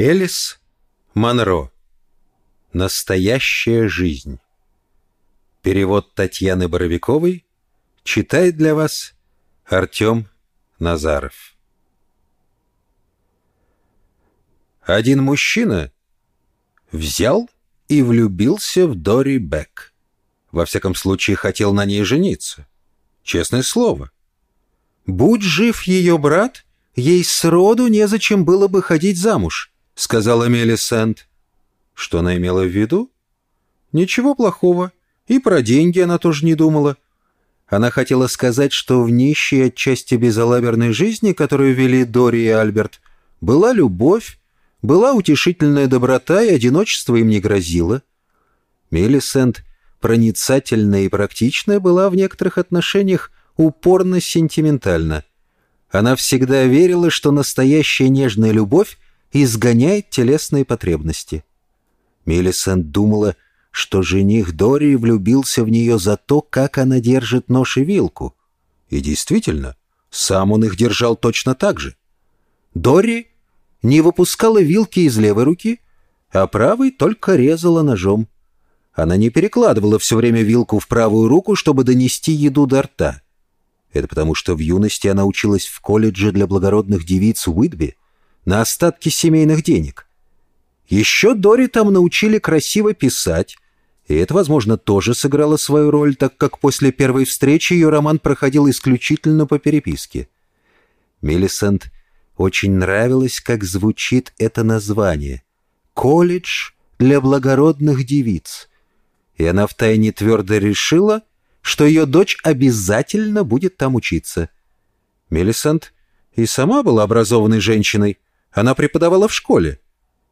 Элис Монро. Настоящая жизнь. Перевод Татьяны Боровиковой читает для вас Артем Назаров. Один мужчина взял и влюбился в Дори Бек. Во всяком случае, хотел на ней жениться. Честное слово. Будь жив ее брат, ей сроду незачем было бы ходить замуж —— сказала Мелисент. Что она имела в виду? Ничего плохого. И про деньги она тоже не думала. Она хотела сказать, что в нищей отчасти безалаберной жизни, которую вели Дори и Альберт, была любовь, была утешительная доброта, и одиночество им не грозило. Мелисент, проницательная и практичная, была в некоторых отношениях упорно сентиментальна. Она всегда верила, что настоящая нежная любовь изгоняет телесные потребности. Мелисент думала, что жених Дори влюбился в нее за то, как она держит нож и вилку. И действительно, сам он их держал точно так же. Дори не выпускала вилки из левой руки, а правой только резала ножом. Она не перекладывала все время вилку в правую руку, чтобы донести еду до рта. Это потому, что в юности она училась в колледже для благородных девиц Уитби — на остатки семейных денег. Еще Дори там научили красиво писать, и это, возможно, тоже сыграло свою роль, так как после первой встречи ее роман проходил исключительно по переписке. Миллисент очень нравилось, как звучит это название «Колледж для благородных девиц», и она втайне твердо решила, что ее дочь обязательно будет там учиться. Миллисент и сама была образованной женщиной, она преподавала в школе.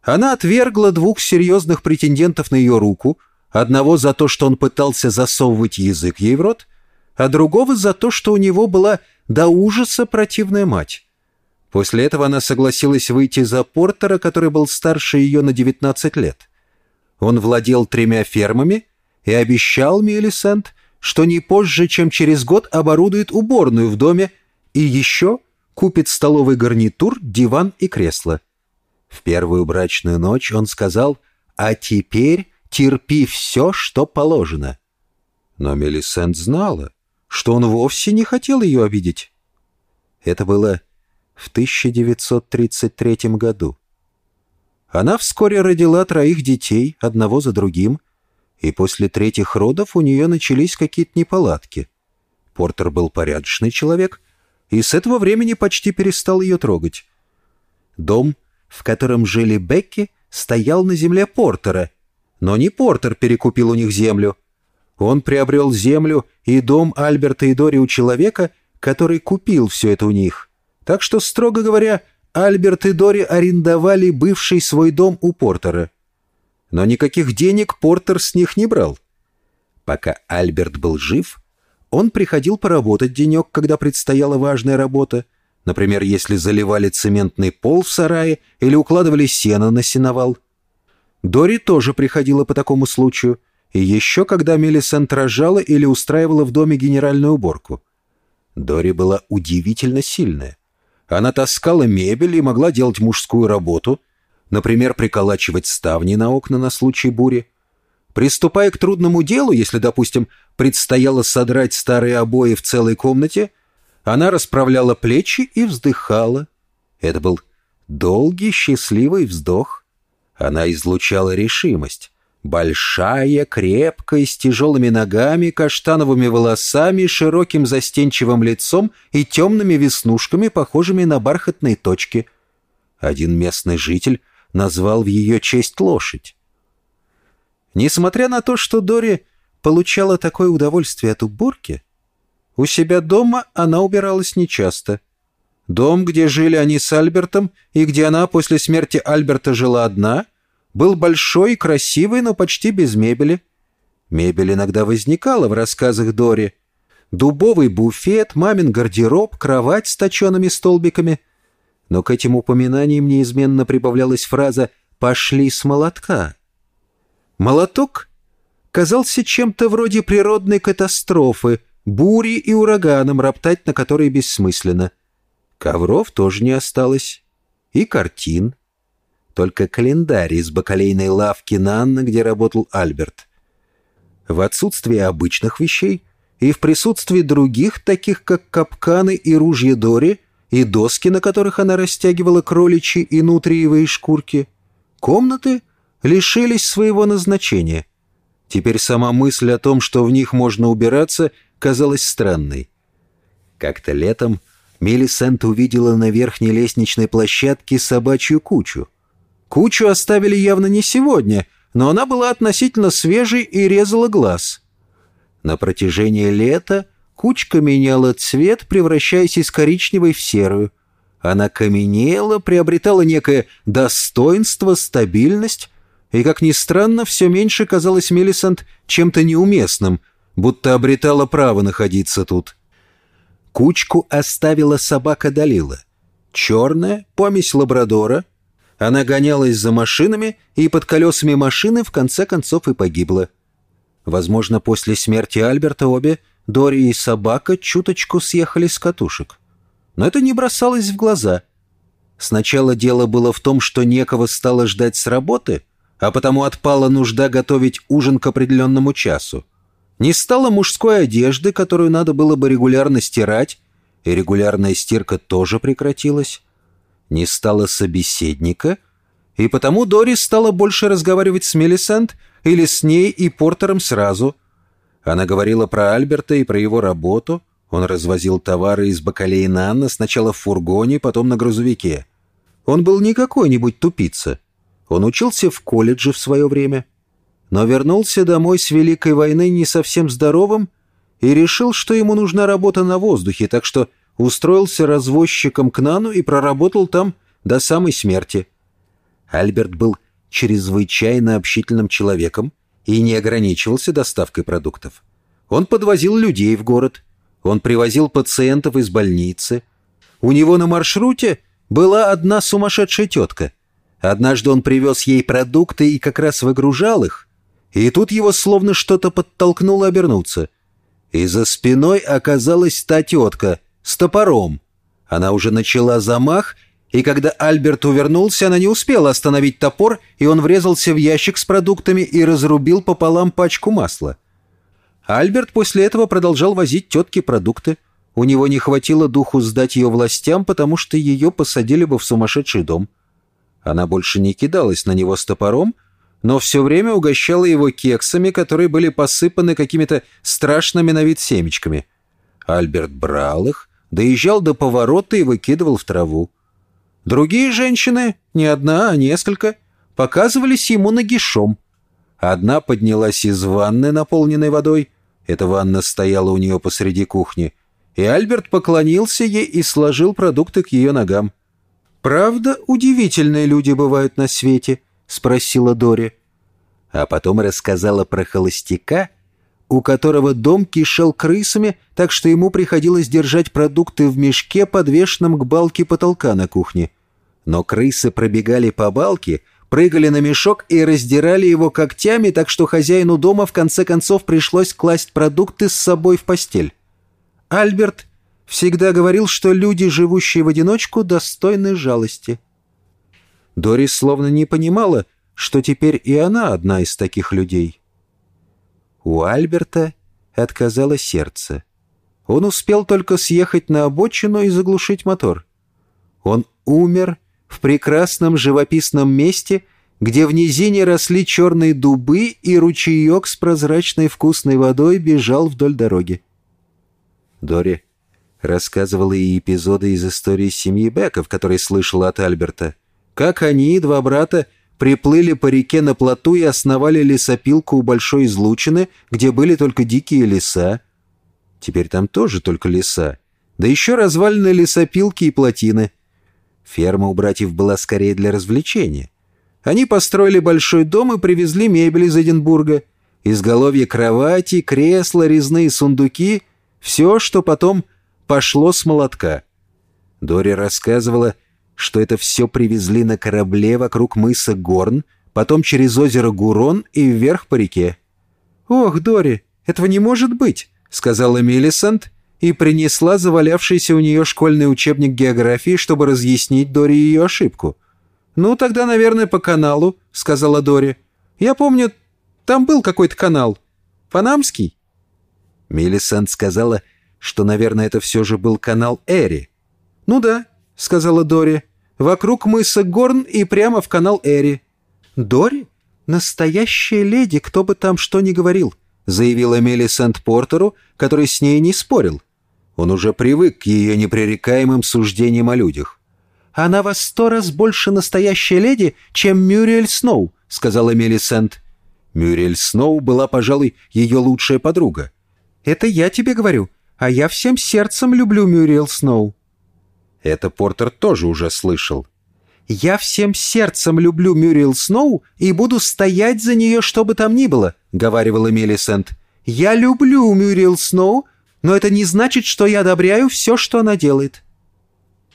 Она отвергла двух серьезных претендентов на ее руку, одного за то, что он пытался засовывать язык ей в рот, а другого за то, что у него была до ужаса противная мать. После этого она согласилась выйти за Портера, который был старше ее на 19 лет. Он владел тремя фермами и обещал Мелисент, что не позже, чем через год оборудует уборную в доме и еще купит столовый гарнитур, диван и кресло. В первую брачную ночь он сказал «А теперь терпи все, что положено». Но Мелисент знала, что он вовсе не хотел ее обидеть. Это было в 1933 году. Она вскоре родила троих детей, одного за другим, и после третьих родов у нее начались какие-то неполадки. Портер был порядочный человек и с этого времени почти перестал ее трогать. Дом, в котором жили Бекки, стоял на земле Портера, но не Портер перекупил у них землю. Он приобрел землю и дом Альберта и Дори у человека, который купил все это у них. Так что, строго говоря, Альберт и Дори арендовали бывший свой дом у Портера. Но никаких денег Портер с них не брал. Пока Альберт был жив, он приходил поработать денек, когда предстояла важная работа, например, если заливали цементный пол в сарае или укладывали сено на сеновал. Дори тоже приходила по такому случаю, и еще когда Мелисент рожала или устраивала в доме генеральную уборку. Дори была удивительно сильная. Она таскала мебель и могла делать мужскую работу, например, приколачивать ставни на окна на случай бури. Приступая к трудному делу, если, допустим, предстояло содрать старые обои в целой комнате, она расправляла плечи и вздыхала. Это был долгий счастливый вздох. Она излучала решимость. Большая, крепкая, с тяжелыми ногами, каштановыми волосами, широким застенчивым лицом и темными веснушками, похожими на бархатные точки. Один местный житель назвал в ее честь лошадь. Несмотря на то, что Дори получала такое удовольствие от уборки, у себя дома она убиралась нечасто. Дом, где жили они с Альбертом, и где она после смерти Альберта жила одна, был большой и красивый, но почти без мебели. Мебель иногда возникала в рассказах Дори. Дубовый буфет, мамин гардероб, кровать с точеными столбиками. Но к этим упоминаниям неизменно прибавлялась фраза «пошли с молотка». Молоток казался чем-то вроде природной катастрофы, бури и ураганом, роптать на которые бессмысленно. Ковров тоже не осталось. И картин. только календарь из бакалейной лавки Нанна, где работал Альберт. В отсутствие обычных вещей и в присутствии других, таких как капканы и ружья Дори, и доски, на которых она растягивала кроличьи и нутриевые шкурки, комнаты лишились своего назначения. Теперь сама мысль о том, что в них можно убираться, казалась странной. Как-то летом Мелисент увидела на верхней лестничной площадке собачью кучу — Кучу оставили явно не сегодня, но она была относительно свежей и резала глаз. На протяжении лета кучка меняла цвет, превращаясь из коричневой в серую. Она каменела, приобретала некое достоинство, стабильность, и, как ни странно, все меньше казалось Мелисант чем-то неуместным, будто обретала право находиться тут. Кучку оставила собака Далила. Черная, помесь лабрадора — она гонялась за машинами и под колесами машины в конце концов и погибла. Возможно, после смерти Альберта обе, Дори и собака, чуточку съехали с катушек. Но это не бросалось в глаза. Сначала дело было в том, что некого стало ждать с работы, а потому отпала нужда готовить ужин к определенному часу. Не стало мужской одежды, которую надо было бы регулярно стирать, и регулярная стирка тоже прекратилась не стало собеседника, и потому Дорис стала больше разговаривать с Мелисент или с ней и Портером сразу. Она говорила про Альберта и про его работу. Он развозил товары из Бакалеи Нанна сначала в фургоне, потом на грузовике. Он был не какой-нибудь тупица. Он учился в колледже в свое время, но вернулся домой с Великой войны не совсем здоровым и решил, что ему нужна работа на воздухе, так что устроился развозчиком к Нану и проработал там до самой смерти. Альберт был чрезвычайно общительным человеком и не ограничивался доставкой продуктов. Он подвозил людей в город, он привозил пациентов из больницы. У него на маршруте была одна сумасшедшая тетка. Однажды он привез ей продукты и как раз выгружал их, и тут его словно что-то подтолкнуло обернуться. И за спиной оказалась та тетка — с топором. Она уже начала замах, и когда Альберт увернулся, она не успела остановить топор, и он врезался в ящик с продуктами и разрубил пополам пачку масла. Альберт после этого продолжал возить тетке продукты. У него не хватило духу сдать ее властям, потому что ее посадили бы в сумасшедший дом. Она больше не кидалась на него с топором, но все время угощала его кексами, которые были посыпаны какими-то страшными на вид семечками. Альберт брал их, доезжал до поворота и выкидывал в траву. Другие женщины, не одна, а несколько, показывались ему нагишом. Одна поднялась из ванны, наполненной водой. Эта ванна стояла у нее посреди кухни. И Альберт поклонился ей и сложил продукты к ее ногам. «Правда, удивительные люди бывают на свете?» — спросила Дори. А потом рассказала про холостяка, у которого дом кишел крысами, так что ему приходилось держать продукты в мешке, подвешенном к балке потолка на кухне. Но крысы пробегали по балке, прыгали на мешок и раздирали его когтями, так что хозяину дома в конце концов пришлось класть продукты с собой в постель. Альберт всегда говорил, что люди, живущие в одиночку, достойны жалости. Дорис словно не понимала, что теперь и она одна из таких людей. У Альберта отказало сердце. Он успел только съехать на обочину и заглушить мотор. Он умер в прекрасном живописном месте, где в низине росли черные дубы и ручеек с прозрачной вкусной водой бежал вдоль дороги. Дори рассказывала и эпизоды из истории семьи Беков, которые слышала от Альберта. Как они, два брата, приплыли по реке на плоту и основали лесопилку у Большой Излучины, где были только дикие леса. Теперь там тоже только леса. Да еще развалины лесопилки и плотины. Ферма у братьев была скорее для развлечения. Они построили большой дом и привезли мебель из Эдинбурга. Изголовье кровати, кресла, резные сундуки — все, что потом пошло с молотка. Дори рассказывала — что это все привезли на корабле вокруг мыса Горн, потом через озеро Гурон и вверх по реке. «Ох, Дори, этого не может быть», — сказала Миллисант и принесла завалявшийся у нее школьный учебник географии, чтобы разъяснить Дори ее ошибку. «Ну, тогда, наверное, по каналу», — сказала Дори. «Я помню, там был какой-то канал. Панамский?» Миллисент сказала, что, наверное, это все же был канал Эри. «Ну да», — сказала Дори. «Вокруг мыса Горн и прямо в канал Эри». «Дори? Настоящая леди, кто бы там что ни говорил», — заявила Миллисент Портеру, который с ней не спорил. Он уже привык к ее непререкаемым суждениям о людях. «Она во сто раз больше настоящая леди, чем Мюриэль Сноу», — сказала Мелисент. Мюриэль Сноу была, пожалуй, ее лучшая подруга. «Это я тебе говорю, а я всем сердцем люблю Мюриэль Сноу». Это Портер тоже уже слышал. «Я всем сердцем люблю Мюриэл Сноу и буду стоять за нее, что бы там ни было», — говаривала Мелисент. «Я люблю Мюриэл Сноу, но это не значит, что я одобряю все, что она делает».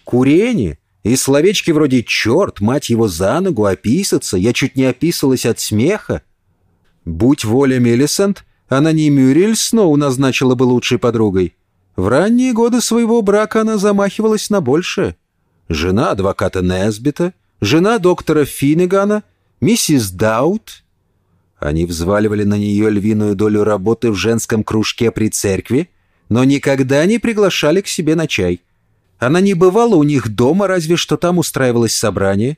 Курение и словечки вроде «черт», «мать его за ногу», «описаться», «я чуть не описалась от смеха». Будь воля Мелисент, она не Мюрель Сноу назначила бы лучшей подругой. В ранние годы своего брака она замахивалась на большее. Жена адвоката Несбита, жена доктора Финнегана, миссис Даут. Они взваливали на нее львиную долю работы в женском кружке при церкви, но никогда не приглашали к себе на чай. Она не бывала у них дома, разве что там устраивалось собрание.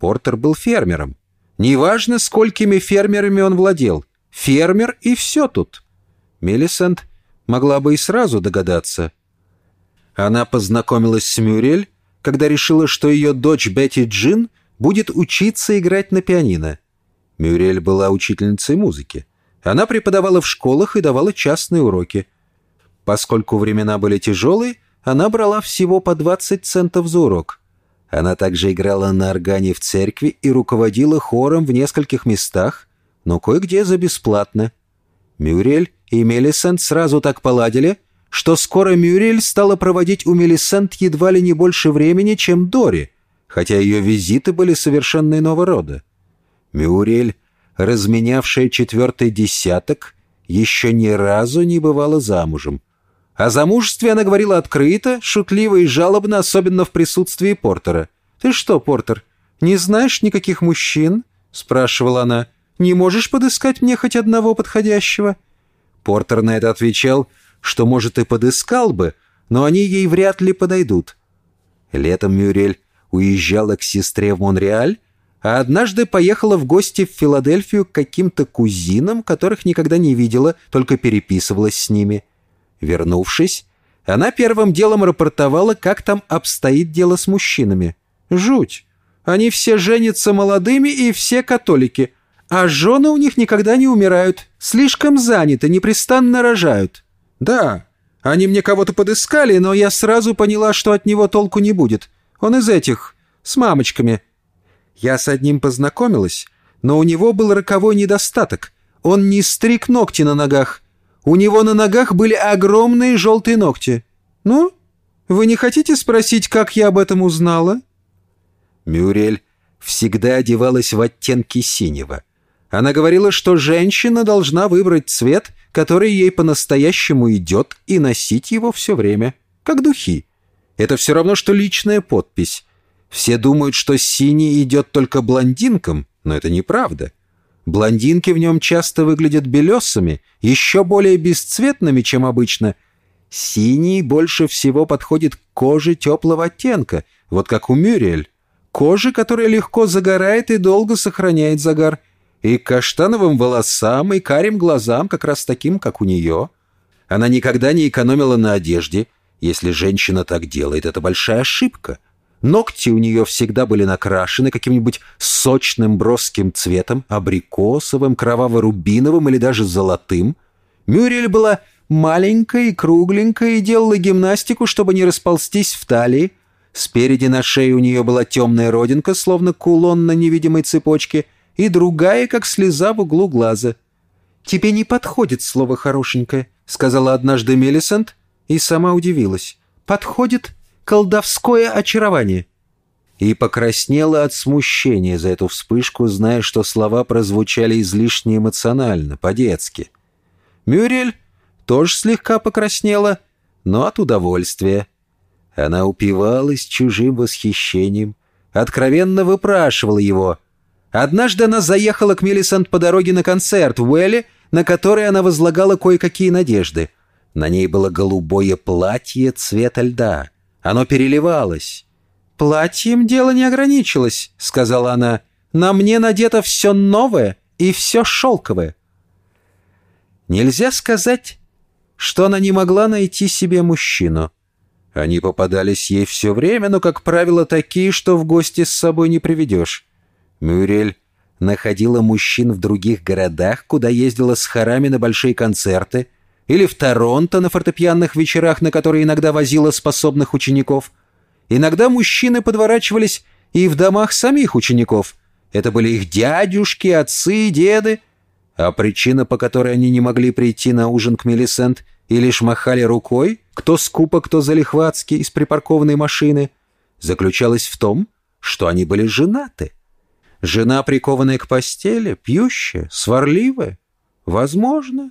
Портер был фермером. Неважно, сколькими фермерами он владел. Фермер и все тут. Мелисент могла бы и сразу догадаться. Она познакомилась с Мюрель, когда решила, что ее дочь Бетти Джин будет учиться играть на пианино. Мюрель была учительницей музыки. Она преподавала в школах и давала частные уроки. Поскольку времена были тяжелые, она брала всего по 20 центов за урок. Она также играла на органе в церкви и руководила хором в нескольких местах, но кое-где за бесплатно. Мюрель и Мелисент сразу так поладили, что скоро Мюрель стала проводить у Мелисент едва ли не больше времени, чем Дори, хотя ее визиты были совершенно иного рода. Мюрель, разменявшая четвертый десяток, еще ни разу не бывала замужем. О замужестве она говорила открыто, шутливо и жалобно, особенно в присутствии Портера. «Ты что, Портер, не знаешь никаких мужчин?» — спрашивала она. «Не можешь подыскать мне хоть одного подходящего?» Портер на это отвечал, что, может, и подыскал бы, но они ей вряд ли подойдут. Летом Мюрель уезжала к сестре в Монреаль, а однажды поехала в гости в Филадельфию к каким-то кузинам, которых никогда не видела, только переписывалась с ними — Вернувшись, она первым делом рапортовала, как там обстоит дело с мужчинами. Жуть. Они все женятся молодыми и все католики, а жены у них никогда не умирают, слишком заняты, непрестанно рожают. Да, они мне кого-то подыскали, но я сразу поняла, что от него толку не будет. Он из этих, с мамочками. Я с одним познакомилась, но у него был роковой недостаток. Он не стриг ногти на ногах, у него на ногах были огромные желтые ногти. Ну, вы не хотите спросить, как я об этом узнала?» Мюрель всегда одевалась в оттенки синего. Она говорила, что женщина должна выбрать цвет, который ей по-настоящему идет, и носить его все время, как духи. Это все равно, что личная подпись. Все думают, что синий идет только блондинкам, но это неправда. Блондинки в нем часто выглядят белесами, еще более бесцветными, чем обычно. Синий больше всего подходит к коже теплого оттенка, вот как у Мюриэль. Кожи, которая легко загорает и долго сохраняет загар. И к каштановым волосам, и карим глазам, как раз таким, как у нее. Она никогда не экономила на одежде. Если женщина так делает, это большая ошибка. Ногти у нее всегда были накрашены каким-нибудь сочным броским цветом, абрикосовым, кроваво-рубиновым или даже золотым. Мюрель была маленькая и кругленькая и делала гимнастику, чтобы не расползтись в талии. Спереди на шее у нее была темная родинка, словно кулон на невидимой цепочке, и другая, как слеза в углу глаза. «Тебе не подходит слово «хорошенькое», — сказала однажды Мелисент, и сама удивилась. «Подходит колдовское очарование». И покраснела от смущения за эту вспышку, зная, что слова прозвучали излишне эмоционально, по-детски. Мюрель тоже слегка покраснела, но от удовольствия. Она упивалась чужим восхищением, откровенно выпрашивала его. Однажды она заехала к Мелисент по дороге на концерт в Уэлле, на который она возлагала кое-какие надежды. На ней было голубое платье цвета льда. Оно переливалось. «Платьем дело не ограничилось», — сказала она. «На мне надето все новое и все шелковое». Нельзя сказать, что она не могла найти себе мужчину. Они попадались ей все время, но, как правило, такие, что в гости с собой не приведешь. Мюрель находила мужчин в других городах, куда ездила с хорами на большие концерты, или в Торонто на фортепианных вечерах, на которые иногда возила способных учеников. Иногда мужчины подворачивались и в домах самих учеников. Это были их дядюшки, отцы, деды — а причина, по которой они не могли прийти на ужин к Мелисент и лишь махали рукой, кто скупо, кто залихватски, из припаркованной машины, заключалась в том, что они были женаты. Жена, прикованная к постели, пьющая, сварливая. Возможно.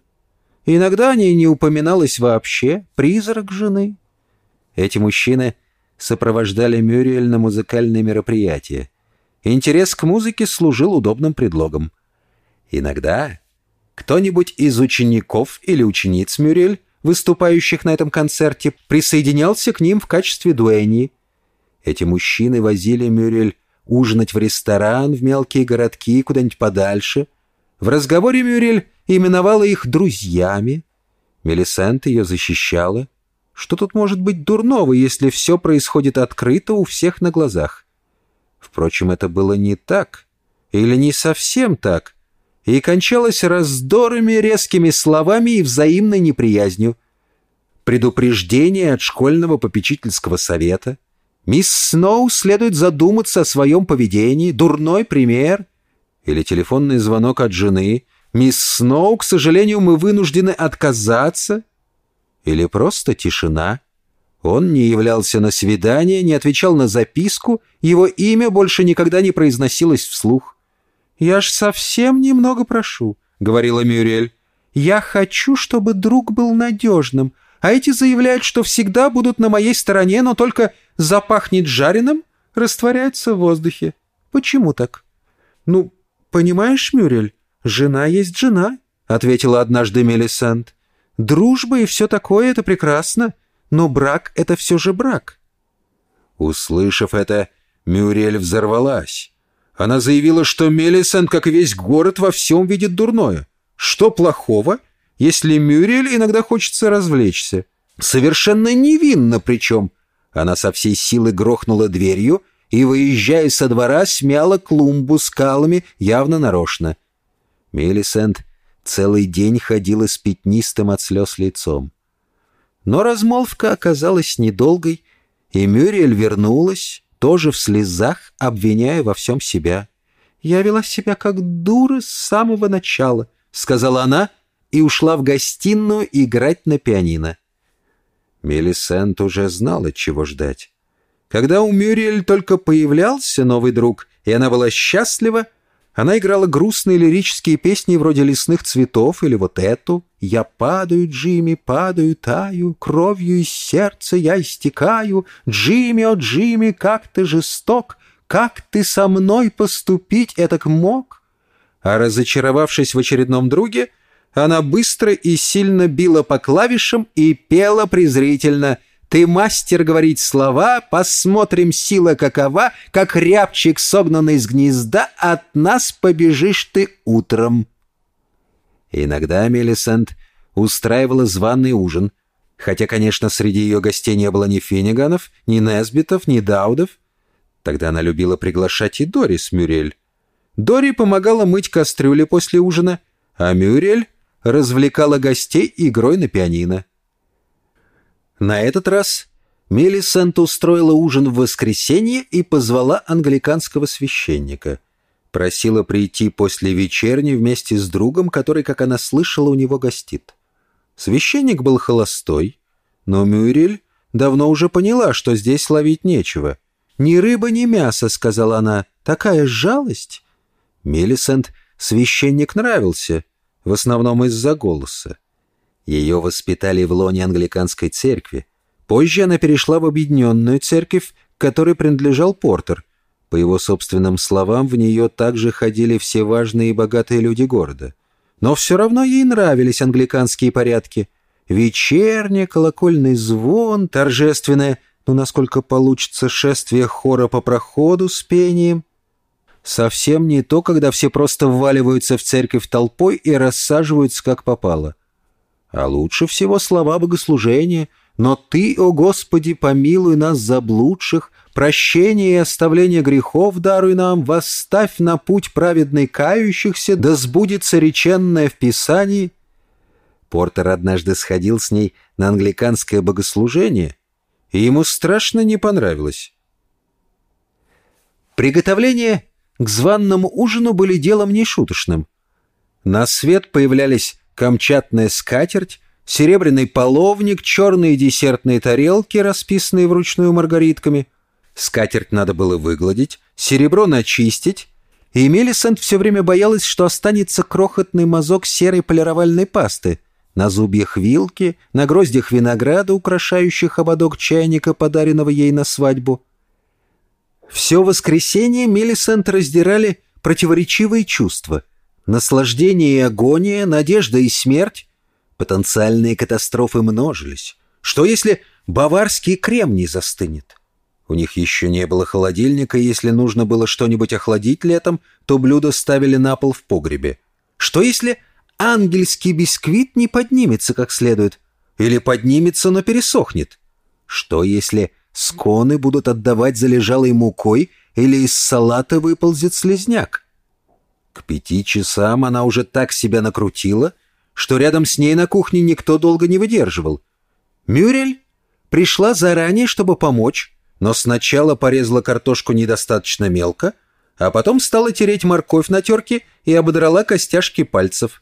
Иногда о ней не упоминалось вообще, призрак жены. Эти мужчины сопровождали Мюриэль на музыкальные мероприятия. Интерес к музыке служил удобным предлогом — Иногда кто-нибудь из учеников или учениц Мюрель, выступающих на этом концерте, присоединялся к ним в качестве дуэни. Эти мужчины возили Мюрель ужинать в ресторан, в мелкие городки, куда-нибудь подальше. В разговоре Мюрель именовала их друзьями. Мелисент ее защищала. Что тут может быть дурного, если все происходит открыто у всех на глазах? Впрочем, это было не так. Или не совсем так и кончалось раздорами, резкими словами и взаимной неприязнью. Предупреждение от школьного попечительского совета. Мисс Сноу следует задуматься о своем поведении, дурной пример. Или телефонный звонок от жены. «Мисс Сноу, к сожалению, мы вынуждены отказаться». Или просто тишина. Он не являлся на свидание, не отвечал на записку, его имя больше никогда не произносилось вслух. «Я ж совсем немного прошу», — говорила Мюрель. «Я хочу, чтобы друг был надежным, а эти заявляют, что всегда будут на моей стороне, но только запахнет жареным, растворяется в воздухе. Почему так?» «Ну, понимаешь, Мюрель, жена есть жена», — ответила однажды Мелисент. «Дружба и все такое — это прекрасно, но брак — это все же брак». Услышав это, Мюрель взорвалась. Она заявила, что Мелисент, как и весь город, во всем видит дурное. Что плохого, если Мюрриэль иногда хочется развлечься? Совершенно невинно причем. Она со всей силы грохнула дверью и, выезжая со двора, смяла клумбу скалами, явно нарочно. Мелисент целый день ходила с пятнистым от слез лицом. Но размолвка оказалась недолгой, и Мюрриэль вернулась, тоже в слезах, обвиняя во всем себя. «Я вела себя как дура с самого начала», — сказала она и ушла в гостиную играть на пианино. Мелисент уже знала, чего ждать. Когда у Мюриэль только появлялся новый друг, и она была счастлива, она играла грустные лирические песни вроде «Лесных цветов» или вот эту «Я падаю, Джимми, падаю, таю, кровью из сердца я истекаю, Джимми, о Джимми, как ты жесток, как ты со мной поступить этак мог?» А разочаровавшись в очередном друге, она быстро и сильно била по клавишам и пела презрительно — ты мастер говорить слова, посмотрим, сила какова, как рябчик, согнанный из гнезда, от нас побежишь ты утром. Иногда Мелисент устраивала званый ужин, хотя, конечно, среди ее гостей не было ни Финниганов, ни Несбитов, ни Даудов. Тогда она любила приглашать и Дорис Мюрель. Дори помогала мыть кастрюли после ужина, а Мюрель развлекала гостей игрой на пианино. На этот раз Мелисент устроила ужин в воскресенье и позвала англиканского священника. Просила прийти после вечерни вместе с другом, который, как она слышала, у него гостит. Священник был холостой, но Мюрель давно уже поняла, что здесь ловить нечего. «Ни рыба, ни мясо», — сказала она, — «такая жалость». Мелисент священник нравился, в основном из-за голоса. Ее воспитали в лоне англиканской церкви. Позже она перешла в объединенную церковь, которой принадлежал Портер. По его собственным словам, в нее также ходили все важные и богатые люди города. Но все равно ей нравились англиканские порядки. Вечерний колокольный звон, торжественное, ну, насколько получится, шествие хора по проходу с пением. Совсем не то, когда все просто вваливаются в церковь толпой и рассаживаются как попало. А лучше всего слова богослужения «Но Ты, о Господи, помилуй нас заблудших, прощение и оставление грехов даруй нам, восставь на путь праведный кающихся, да сбудется реченное в Писании». Портер однажды сходил с ней на англиканское богослужение, и ему страшно не понравилось. Приготовление к званному ужину были делом нешуточным. На свет появлялись камчатная скатерть, серебряный половник, черные десертные тарелки, расписанные вручную маргаритками. Скатерть надо было выгладить, серебро начистить, и Мелисент все время боялась, что останется крохотный мазок серой полировальной пасты на зубьях вилки, на гроздях винограда, украшающих ободок чайника, подаренного ей на свадьбу. Все воскресенье Мелисент раздирали противоречивые чувства — Наслаждение и агония, надежда и смерть. Потенциальные катастрофы множились. Что если баварский кремний застынет? У них еще не было холодильника, и если нужно было что-нибудь охладить летом, то блюдо ставили на пол в погребе. Что если ангельский бисквит не поднимется как следует? Или поднимется, но пересохнет? Что если сконы будут отдавать залежалой мукой, или из салата выползет слезняк? К пяти часам она уже так себя накрутила, что рядом с ней на кухне никто долго не выдерживал. Мюрель пришла заранее, чтобы помочь, но сначала порезала картошку недостаточно мелко, а потом стала тереть морковь на терке и ободрала костяшки пальцев.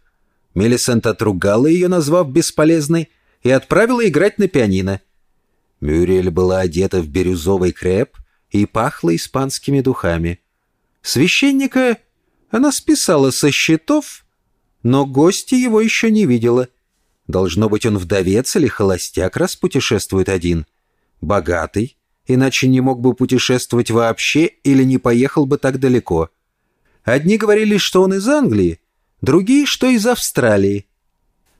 Мелисент отругала ее, назвав бесполезной, и отправила играть на пианино. Мюрель была одета в бирюзовый креп и пахла испанскими духами. Священника она списала со счетов, но гости его еще не видела. Должно быть, он вдовец или холостяк, раз путешествует один. Богатый, иначе не мог бы путешествовать вообще или не поехал бы так далеко. Одни говорили, что он из Англии, другие, что из Австралии.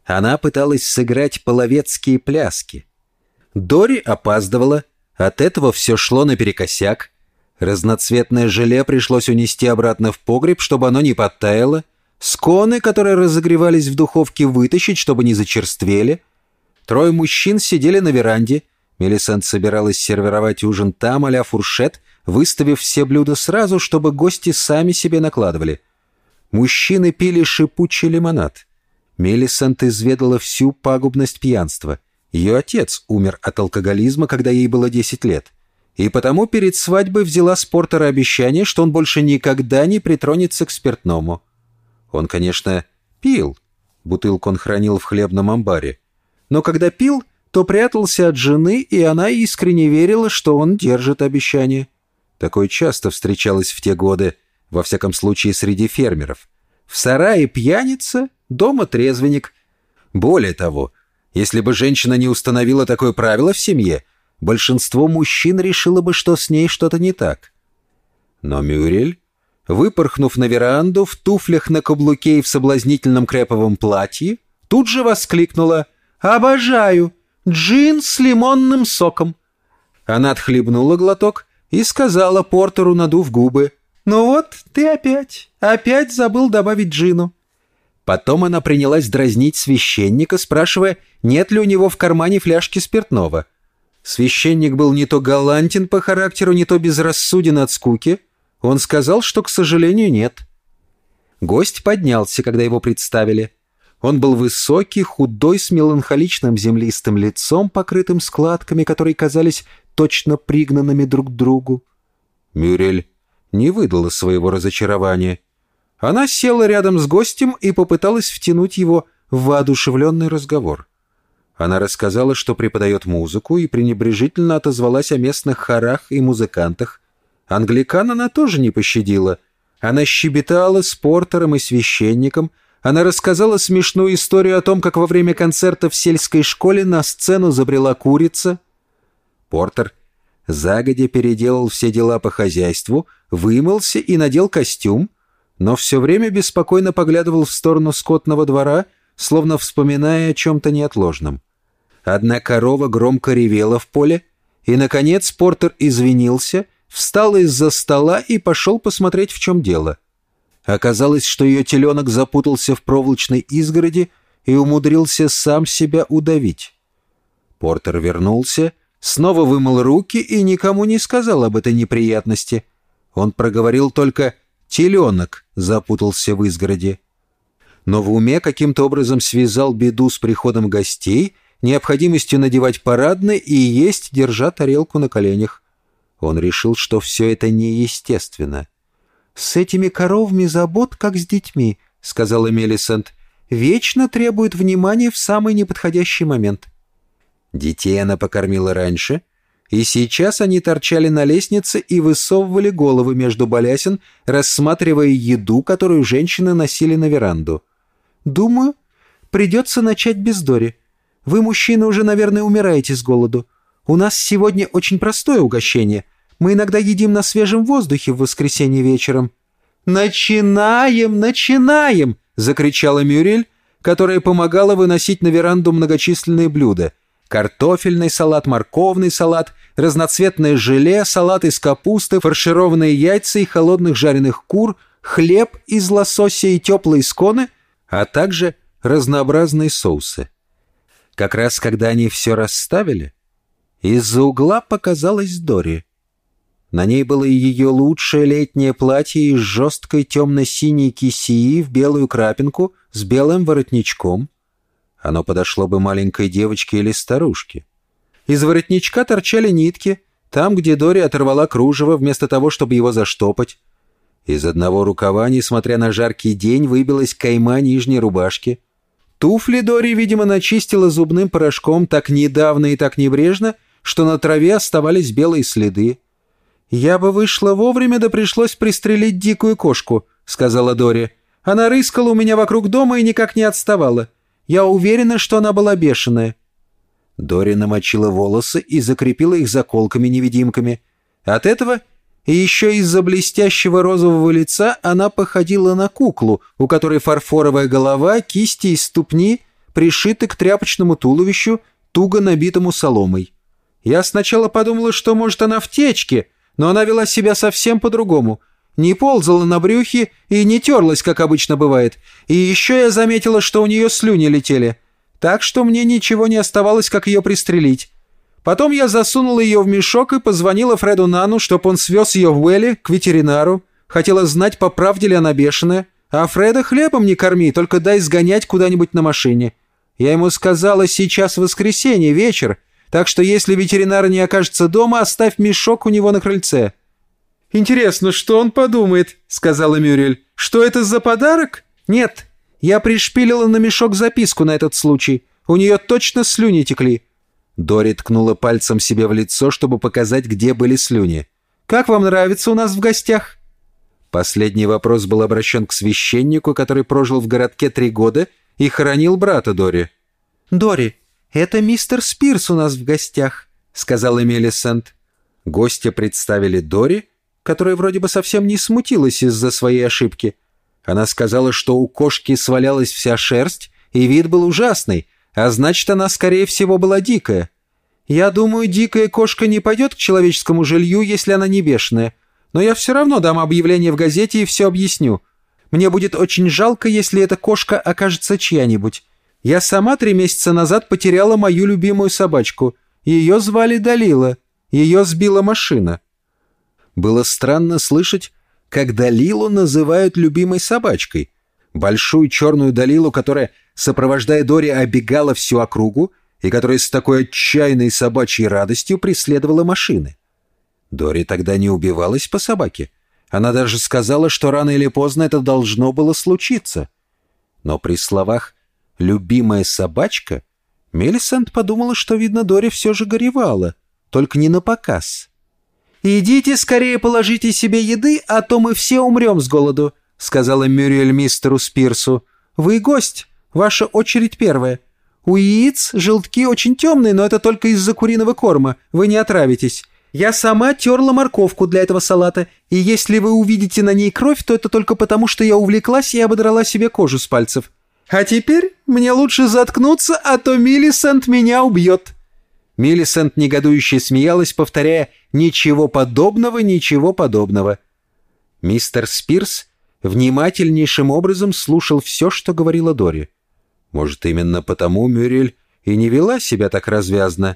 Она пыталась сыграть половецкие пляски. Дори опаздывала, от этого все шло наперекосяк. Разноцветное желе пришлось унести обратно в погреб, чтобы оно не подтаяло. Сконы, которые разогревались в духовке, вытащить, чтобы не зачерствели. Трое мужчин сидели на веранде. Мелисент собиралась сервировать ужин там а фуршет, выставив все блюда сразу, чтобы гости сами себе накладывали. Мужчины пили шипучий лимонад. Мелисент изведала всю пагубность пьянства. Ее отец умер от алкоголизма, когда ей было 10 лет и потому перед свадьбой взяла с Портера обещание, что он больше никогда не притронется к спиртному. Он, конечно, пил. Бутылку он хранил в хлебном амбаре. Но когда пил, то прятался от жены, и она искренне верила, что он держит обещание. Такое часто встречалось в те годы, во всяком случае среди фермеров. В сарае пьяница, дома трезвенник. Более того, если бы женщина не установила такое правило в семье, большинство мужчин решило бы, что с ней что-то не так. Но Мюрель, выпорхнув на веранду в туфлях на каблуке и в соблазнительном креповом платье, тут же воскликнула «Обожаю! Джин с лимонным соком!» Она отхлебнула глоток и сказала Портеру, надув губы «Ну вот, ты опять, опять забыл добавить джину». Потом она принялась дразнить священника, спрашивая, нет ли у него в кармане фляжки спиртного. Священник был не то галантен по характеру, не то безрассуден от скуки. Он сказал, что, к сожалению, нет. Гость поднялся, когда его представили. Он был высокий, худой, с меланхоличным землистым лицом, покрытым складками, которые казались точно пригнанными друг к другу. Мюрель не выдала своего разочарования. Она села рядом с гостем и попыталась втянуть его в воодушевленный разговор. Она рассказала, что преподает музыку, и пренебрежительно отозвалась о местных хорах и музыкантах. Англикан она тоже не пощадила. Она щебетала с портером и священником. Она рассказала смешную историю о том, как во время концерта в сельской школе на сцену забрела курица. Портер загодя переделал все дела по хозяйству, вымылся и надел костюм, но все время беспокойно поглядывал в сторону скотного двора, словно вспоминая о чем-то неотложном. Одна корова громко ревела в поле, и, наконец, Портер извинился, встал из-за стола и пошел посмотреть, в чем дело. Оказалось, что ее теленок запутался в проволочной изгороди и умудрился сам себя удавить. Портер вернулся, снова вымыл руки и никому не сказал об этой неприятности. Он проговорил только «теленок» запутался в изгороди. Но в уме каким-то образом связал беду с приходом гостей, необходимостью надевать парадный и есть, держа тарелку на коленях. Он решил, что все это неестественно. «С этими коровами забот, как с детьми», — сказала Мелисент. «Вечно требует внимания в самый неподходящий момент». Детей она покормила раньше, и сейчас они торчали на лестнице и высовывали головы между балясин, рассматривая еду, которую женщины носили на веранду. «Думаю, придется начать без Дори. Вы, мужчины, уже, наверное, умираете с голоду. У нас сегодня очень простое угощение. Мы иногда едим на свежем воздухе в воскресенье вечером». «Начинаем, начинаем!» — закричала Мюрель, которая помогала выносить на веранду многочисленные блюда. Картофельный салат, морковный салат, разноцветное желе, салат из капусты, фаршированные яйца и холодных жареных кур, хлеб из лосося и теплые сконы, а также разнообразные соусы. Как раз когда они все расставили, из-за угла показалась Дори. На ней было ее лучшее летнее платье из жесткой темно-синей кисии в белую крапинку с белым воротничком. Оно подошло бы маленькой девочке или старушке. Из воротничка торчали нитки, там, где Дори оторвала кружево, вместо того, чтобы его заштопать. Из одного рукава, несмотря на жаркий день, выбилась кайма нижней рубашки. Туфли Дори, видимо, начистила зубным порошком так недавно и так небрежно, что на траве оставались белые следы. «Я бы вышла вовремя, да пришлось пристрелить дикую кошку», — сказала Дори. «Она рыскала у меня вокруг дома и никак не отставала. Я уверена, что она была бешеная». Дори намочила волосы и закрепила их заколками-невидимками. От этого и еще из-за блестящего розового лица она походила на куклу, у которой фарфоровая голова, кисти и ступни пришиты к тряпочному туловищу, туго набитому соломой. Я сначала подумала, что, может, она в течке, но она вела себя совсем по-другому. Не ползала на брюхе и не терлась, как обычно бывает. И еще я заметила, что у нее слюни летели. Так что мне ничего не оставалось, как ее пристрелить. Потом я засунула ее в мешок и позвонила Фреду Нану, чтоб он свез ее в Уэлли к ветеринару. Хотела знать, по правде ли она бешеная. А Фреда хлебом не корми, только дай сгонять куда-нибудь на машине. Я ему сказала, сейчас воскресенье, вечер, так что если ветеринар не окажется дома, оставь мешок у него на крыльце». «Интересно, что он подумает?» — сказала Мюрель. «Что это за подарок?» «Нет, я пришпилила на мешок записку на этот случай. У нее точно слюни текли». Дори ткнула пальцем себе в лицо, чтобы показать, где были слюни. «Как вам нравится у нас в гостях?» Последний вопрос был обращен к священнику, который прожил в городке три года и хоронил брата Дори. «Дори, это мистер Спирс у нас в гостях», — сказала Мелисент. Гостя представили Дори, которая вроде бы совсем не смутилась из-за своей ошибки. Она сказала, что у кошки свалялась вся шерсть, и вид был ужасный, а значит, она, скорее всего, была дикая. Я думаю, дикая кошка не пойдет к человеческому жилью, если она не бешеная. Но я все равно дам объявление в газете и все объясню. Мне будет очень жалко, если эта кошка окажется чья-нибудь. Я сама три месяца назад потеряла мою любимую собачку. Ее звали Далила. Ее сбила машина. Было странно слышать, как Далилу называют любимой собачкой. Большую черную Далилу, которая, сопровождая Дори, обегала всю округу и которая с такой отчаянной собачьей радостью преследовала машины. Дори тогда не убивалась по собаке. Она даже сказала, что рано или поздно это должно было случиться. Но при словах любимая собачка, Мелисент подумала, что, видно, Дори все же горевала, только не на показ. «Идите скорее положите себе еды, а то мы все умрем с голоду», сказала Мюриэль мистеру Спирсу. «Вы гость, ваша очередь первая. У яиц желтки очень темные, но это только из-за куриного корма, вы не отравитесь. Я сама терла морковку для этого салата, и если вы увидите на ней кровь, то это только потому, что я увлеклась и ободрала себе кожу с пальцев. А теперь мне лучше заткнуться, а то Миллисент меня убьет». Миллисент негодующе смеялась, повторяя «Ничего подобного, ничего подобного». Мистер Спирс внимательнейшим образом слушал все, что говорила Дори. Может, именно потому Мюрель и не вела себя так развязно.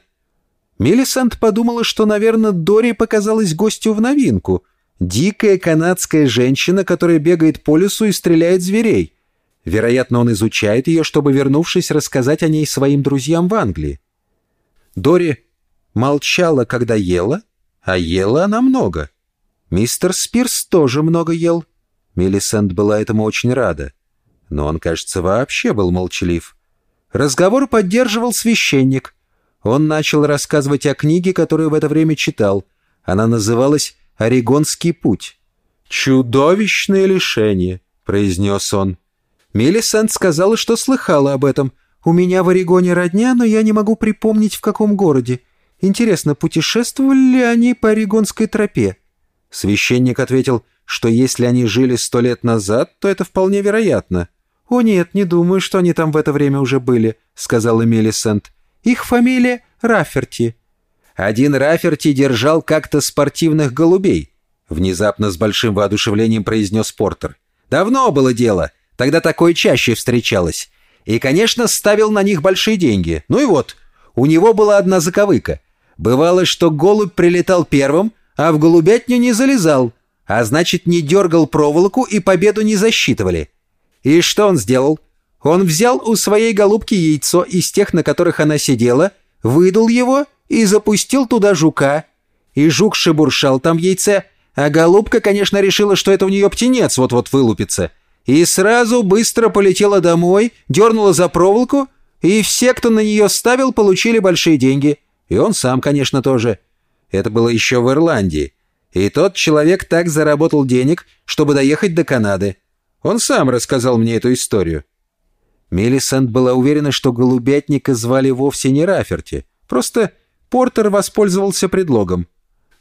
Мелисант подумала, что, наверное, Дори показалась гостю в новинку. Дикая канадская женщина, которая бегает по лесу и стреляет зверей. Вероятно, он изучает ее, чтобы, вернувшись, рассказать о ней своим друзьям в Англии. Дори молчала, когда ела, а ела она много. Мистер Спирс тоже много ел. Мелисент была этому очень рада. Но он, кажется, вообще был молчалив. Разговор поддерживал священник. Он начал рассказывать о книге, которую в это время читал. Она называлась «Орегонский путь». «Чудовищное лишение», — произнес он. Мелисент сказала, что слыхала об этом. «У меня в Орегоне родня, но я не могу припомнить, в каком городе. Интересно, путешествовали ли они по Орегонской тропе?» Священник ответил, что если они жили сто лет назад, то это вполне вероятно. «О нет, не думаю, что они там в это время уже были», — сказала Мелисент. «Их фамилия Раферти». Один Раферти держал как-то спортивных голубей. Внезапно с большим воодушевлением произнес Портер. «Давно было дело. Тогда такое чаще встречалось. И, конечно, ставил на них большие деньги. Ну и вот, у него была одна заковыка. Бывало, что голубь прилетал первым, а в голубятню не залезал, а значит, не дергал проволоку и победу не засчитывали. И что он сделал? Он взял у своей голубки яйцо из тех, на которых она сидела, выдал его и запустил туда жука. И жук шебуршал там яйце, а голубка, конечно, решила, что это у нее птенец вот-вот вылупится. И сразу быстро полетела домой, дернула за проволоку, и все, кто на нее ставил, получили большие деньги. И он сам, конечно, тоже. Это было еще в Ирландии. И тот человек так заработал денег, чтобы доехать до Канады. Он сам рассказал мне эту историю». Мелисент была уверена, что голубятника звали вовсе не Раферти. Просто Портер воспользовался предлогом.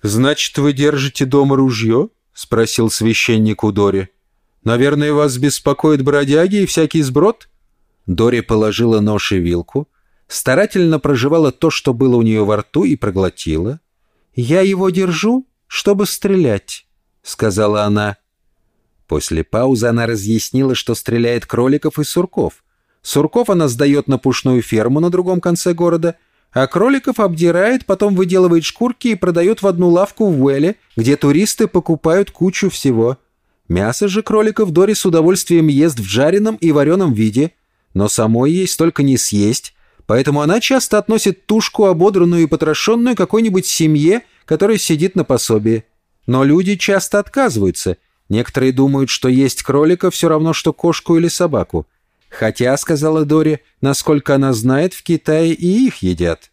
«Значит, вы держите дома ружье?» — спросил священник у Дори. «Наверное, вас беспокоит бродяги и всякий сброд?» Дори положила нож и вилку, старательно проживала то, что было у нее во рту, и проглотила. «Я его держу, чтобы стрелять», — сказала она. После паузы она разъяснила, что стреляет кроликов и сурков. Сурков она сдает на пушную ферму на другом конце города, а кроликов обдирает, потом выделывает шкурки и продает в одну лавку в Уэлле, где туристы покупают кучу всего. Мясо же кроликов Дори с удовольствием ест в жареном и вареном виде, но самой ей столько не съесть, поэтому она часто относит тушку, ободранную и потрошенную какой-нибудь семье, которая сидит на пособии. Но люди часто отказываются – Некоторые думают, что есть кролика все равно, что кошку или собаку. Хотя, сказала Дори, насколько она знает, в Китае и их едят.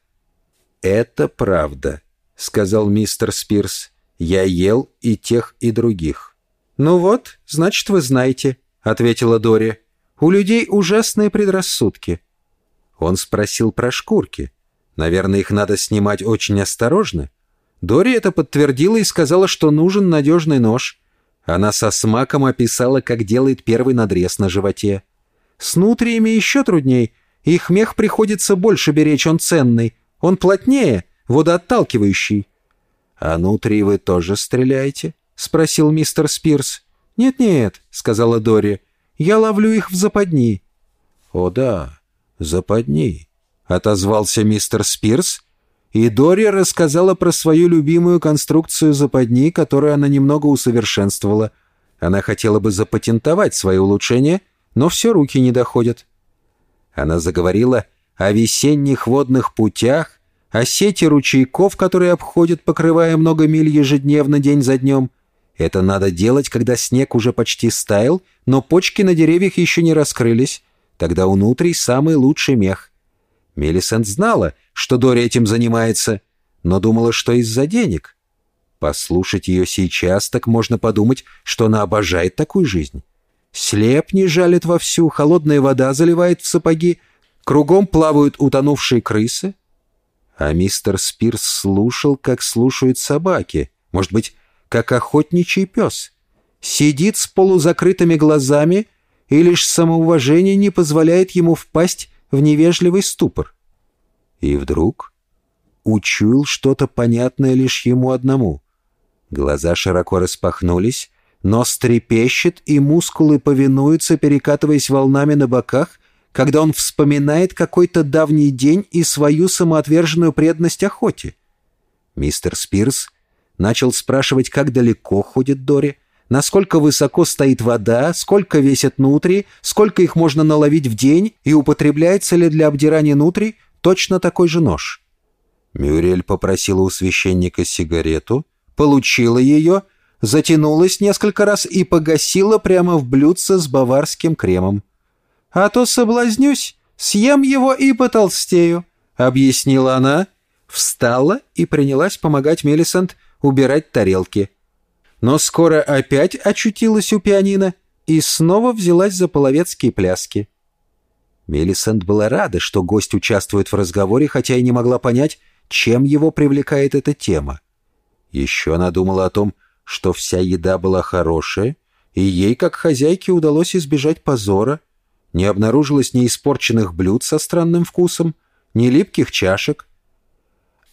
«Это правда», — сказал мистер Спирс. «Я ел и тех, и других». «Ну вот, значит, вы знаете», — ответила Дори. «У людей ужасные предрассудки». Он спросил про шкурки. Наверное, их надо снимать очень осторожно. Дори это подтвердила и сказала, что нужен надежный нож — она со смаком описала, как делает первый надрез на животе. С нутриями еще трудней. Их мех приходится больше беречь, он ценный. Он плотнее, водоотталкивающий. «А нутрии вы тоже стреляете?» — спросил мистер Спирс. «Нет-нет», — сказала Дори. «Я ловлю их в западни». «О да, западни», — отозвался мистер Спирс и Дори рассказала про свою любимую конструкцию западни, которую она немного усовершенствовала. Она хотела бы запатентовать свои улучшения, но все руки не доходят. Она заговорила о весенних водных путях, о сети ручейков, которые обходят, покрывая много миль ежедневно, день за днем. Это надо делать, когда снег уже почти стаял, но почки на деревьях еще не раскрылись. Тогда внутри самый лучший мех. Мелисент знала, что Дори этим занимается, но думала, что из-за денег. Послушать ее сейчас, так можно подумать, что она обожает такую жизнь. Слепни жалит вовсю, холодная вода заливает в сапоги, кругом плавают утонувшие крысы. А мистер Спирс слушал, как слушают собаки, может быть, как охотничий пес. Сидит с полузакрытыми глазами, и лишь самоуважение не позволяет ему впасть в невежливый ступор. И вдруг учуял что-то понятное лишь ему одному. Глаза широко распахнулись, нос трепещет, и мускулы повинуются, перекатываясь волнами на боках, когда он вспоминает какой-то давний день и свою самоотверженную преданность охоте. Мистер Спирс начал спрашивать, как далеко ходит Дори, насколько высоко стоит вода, сколько весят нутри, сколько их можно наловить в день и употребляется ли для обдирания нутри точно такой же нож. Мюрель попросила у священника сигарету, получила ее, затянулась несколько раз и погасила прямо в блюдце с баварским кремом. «А то соблазнюсь, съем его и потолстею», — объяснила она, встала и принялась помогать Мелисант убирать тарелки. Но скоро опять очутилась у пианино и снова взялась за половецкие пляски. Мелисент была рада, что гость участвует в разговоре, хотя и не могла понять, чем его привлекает эта тема. Еще она думала о том, что вся еда была хорошая, и ей, как хозяйке, удалось избежать позора. Не обнаружилось ни испорченных блюд со странным вкусом, ни липких чашек.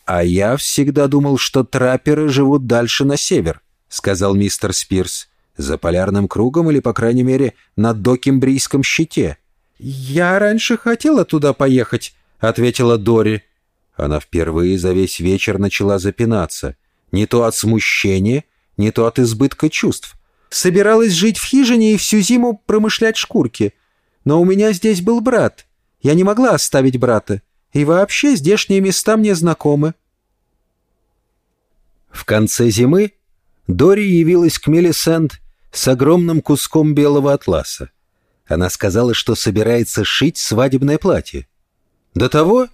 «А я всегда думал, что трапперы живут дальше на север», — сказал мистер Спирс. «За полярным кругом или, по крайней мере, на Докембрийском щите». «Я раньше хотела туда поехать», — ответила Дори. Она впервые за весь вечер начала запинаться. Не то от смущения, не то от избытка чувств. Собиралась жить в хижине и всю зиму промышлять шкурки. Но у меня здесь был брат. Я не могла оставить брата. И вообще здешние места мне знакомы. В конце зимы Дори явилась к Мелисент с огромным куском белого атласа. Она сказала, что собирается шить свадебное платье. До того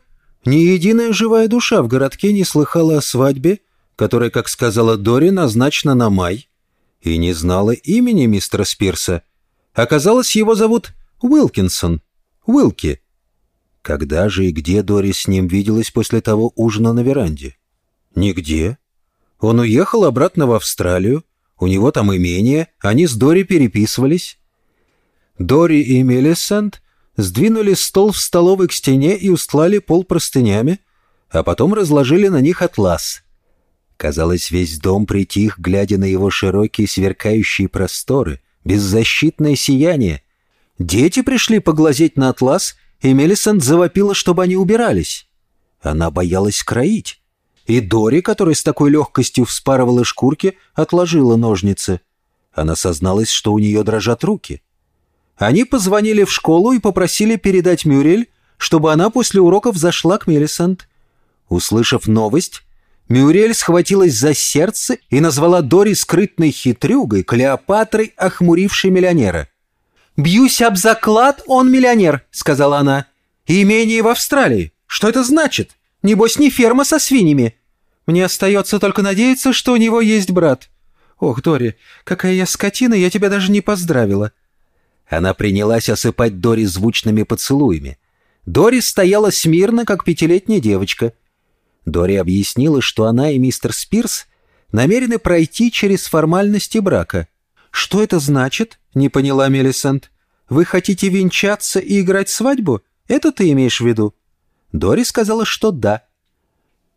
ни единая живая душа в городке не слыхала о свадьбе, которая, как сказала Дори, назначена на май, и не знала имени мистера Спирса. Оказалось, его зовут Уилкинсон. Уилки. Когда же и где Дори с ним виделась после того ужина на веранде? Нигде. Он уехал обратно в Австралию, у него там имение, они с Дори переписывались. Дори и Мелисент сдвинули стол в столовой к стене и устлали пол простынями, а потом разложили на них атлас. Казалось, весь дом притих, глядя на его широкие сверкающие просторы, беззащитное сияние. Дети пришли поглазеть на атлас, и Мелисент завопила, чтобы они убирались. Она боялась кроить. И Дори, которая с такой легкостью вспарывала шкурки, отложила ножницы. Она созналась, что у нее дрожат руки. Они позвонили в школу и попросили передать Мюрель, чтобы она после уроков зашла к Мелисант. Услышав новость, Мюрель схватилась за сердце и назвала Дори скрытной хитрюгой, Клеопатрой, охмурившей миллионера. «Бьюсь об заклад, он миллионер», — сказала она. «Имение в Австралии. Что это значит? Небось, не ферма со свиньями. Мне остается только надеяться, что у него есть брат. Ох, Дори, какая я скотина, я тебя даже не поздравила». Она принялась осыпать Дори звучными поцелуями. Дори стояла смирно, как пятилетняя девочка. Дори объяснила, что она и мистер Спирс намерены пройти через формальности брака. «Что это значит?» — не поняла Мелисент. «Вы хотите венчаться и играть свадьбу? Это ты имеешь в виду?» Дори сказала, что да.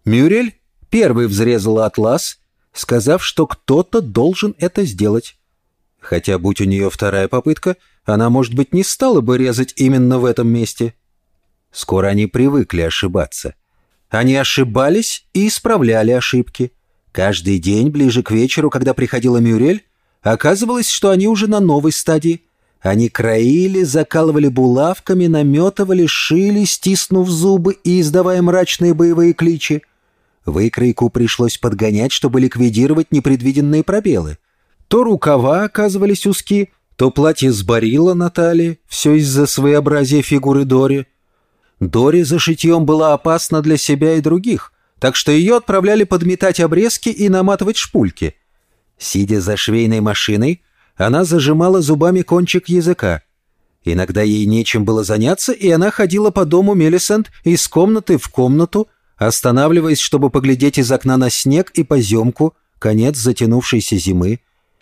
Мюрель первый взрезала атлас, сказав, что кто-то должен это сделать. Хотя, будь у нее вторая попытка, она, может быть, не стала бы резать именно в этом месте. Скоро они привыкли ошибаться. Они ошибались и исправляли ошибки. Каждый день, ближе к вечеру, когда приходила Мюрель, оказывалось, что они уже на новой стадии. Они краили, закалывали булавками, наметывали, шили, стиснув зубы и издавая мрачные боевые кличи. Выкройку пришлось подгонять, чтобы ликвидировать непредвиденные пробелы. То рукава оказывались узки, то платье сборило на талии, все из-за своеобразия фигуры Дори. Дори за шитьем была опасна для себя и других, так что ее отправляли подметать обрезки и наматывать шпульки. Сидя за швейной машиной, она зажимала зубами кончик языка. Иногда ей нечем было заняться, и она ходила по дому Мелисент из комнаты в комнату, останавливаясь, чтобы поглядеть из окна на снег и поземку, конец затянувшейся зимы,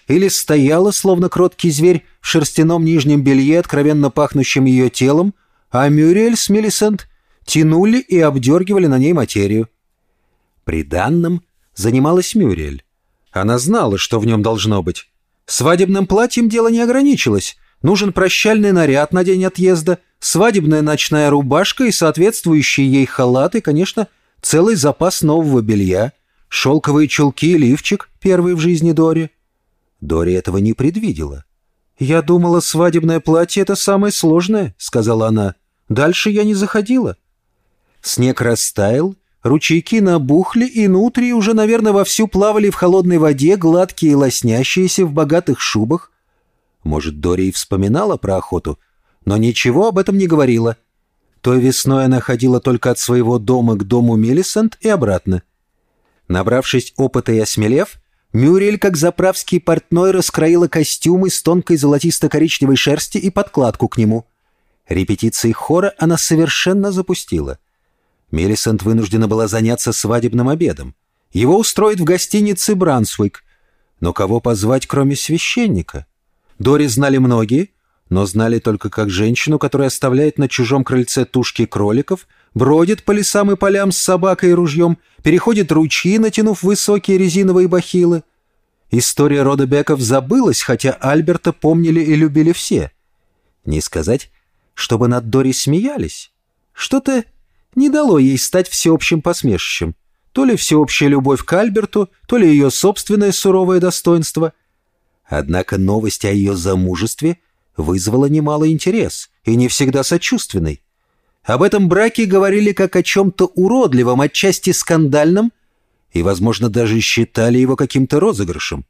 или стояла, словно кроткий зверь, в шерстяном нижнем белье, откровенно пахнущем ее телом, а Мюрриэль с Миллисент тянули и обдергивали на ней материю. При данном занималась Мюрриэль. Она знала, что в нем должно быть. Свадебным платьем дело не ограничилось. Нужен прощальный наряд на день отъезда, свадебная ночная рубашка и соответствующие ей халаты, конечно, целый запас нового белья, шелковые чулки и лифчик, первый в жизни Дори. Дори этого не предвидела. «Я думала, свадебное платье — это самое сложное», — сказала она. «Дальше я не заходила». Снег растаял, ручейки набухли, и нутри уже, наверное, вовсю плавали в холодной воде, гладкие и лоснящиеся в богатых шубах. Может, Дори и вспоминала про охоту, но ничего об этом не говорила. Той весной она ходила только от своего дома к дому Миллисент и обратно. Набравшись опыта и осмелев, Мюрель, как заправский портной, раскроила костюм из тонкой золотисто-коричневой шерсти и подкладку к нему. Репетиции хора она совершенно запустила. Мелисент вынуждена была заняться свадебным обедом. Его устроят в гостинице «Брансуик». Но кого позвать, кроме священника? Дори знали многие, но знали только как женщину, которая оставляет на чужом крыльце тушки кроликов, бродит по лесам и полям с собакой и ружьем, переходит ручьи, натянув высокие резиновые бахилы. История рода Беков забылась, хотя Альберта помнили и любили все. Не сказать, чтобы над Дори смеялись. Что-то не дало ей стать всеобщим посмешищем. То ли всеобщая любовь к Альберту, то ли ее собственное суровое достоинство. Однако новость о ее замужестве вызвала немалый интерес, и не всегда сочувственный. Об этом браке говорили как о чем-то уродливом, отчасти скандальном, и, возможно, даже считали его каким-то розыгрышем.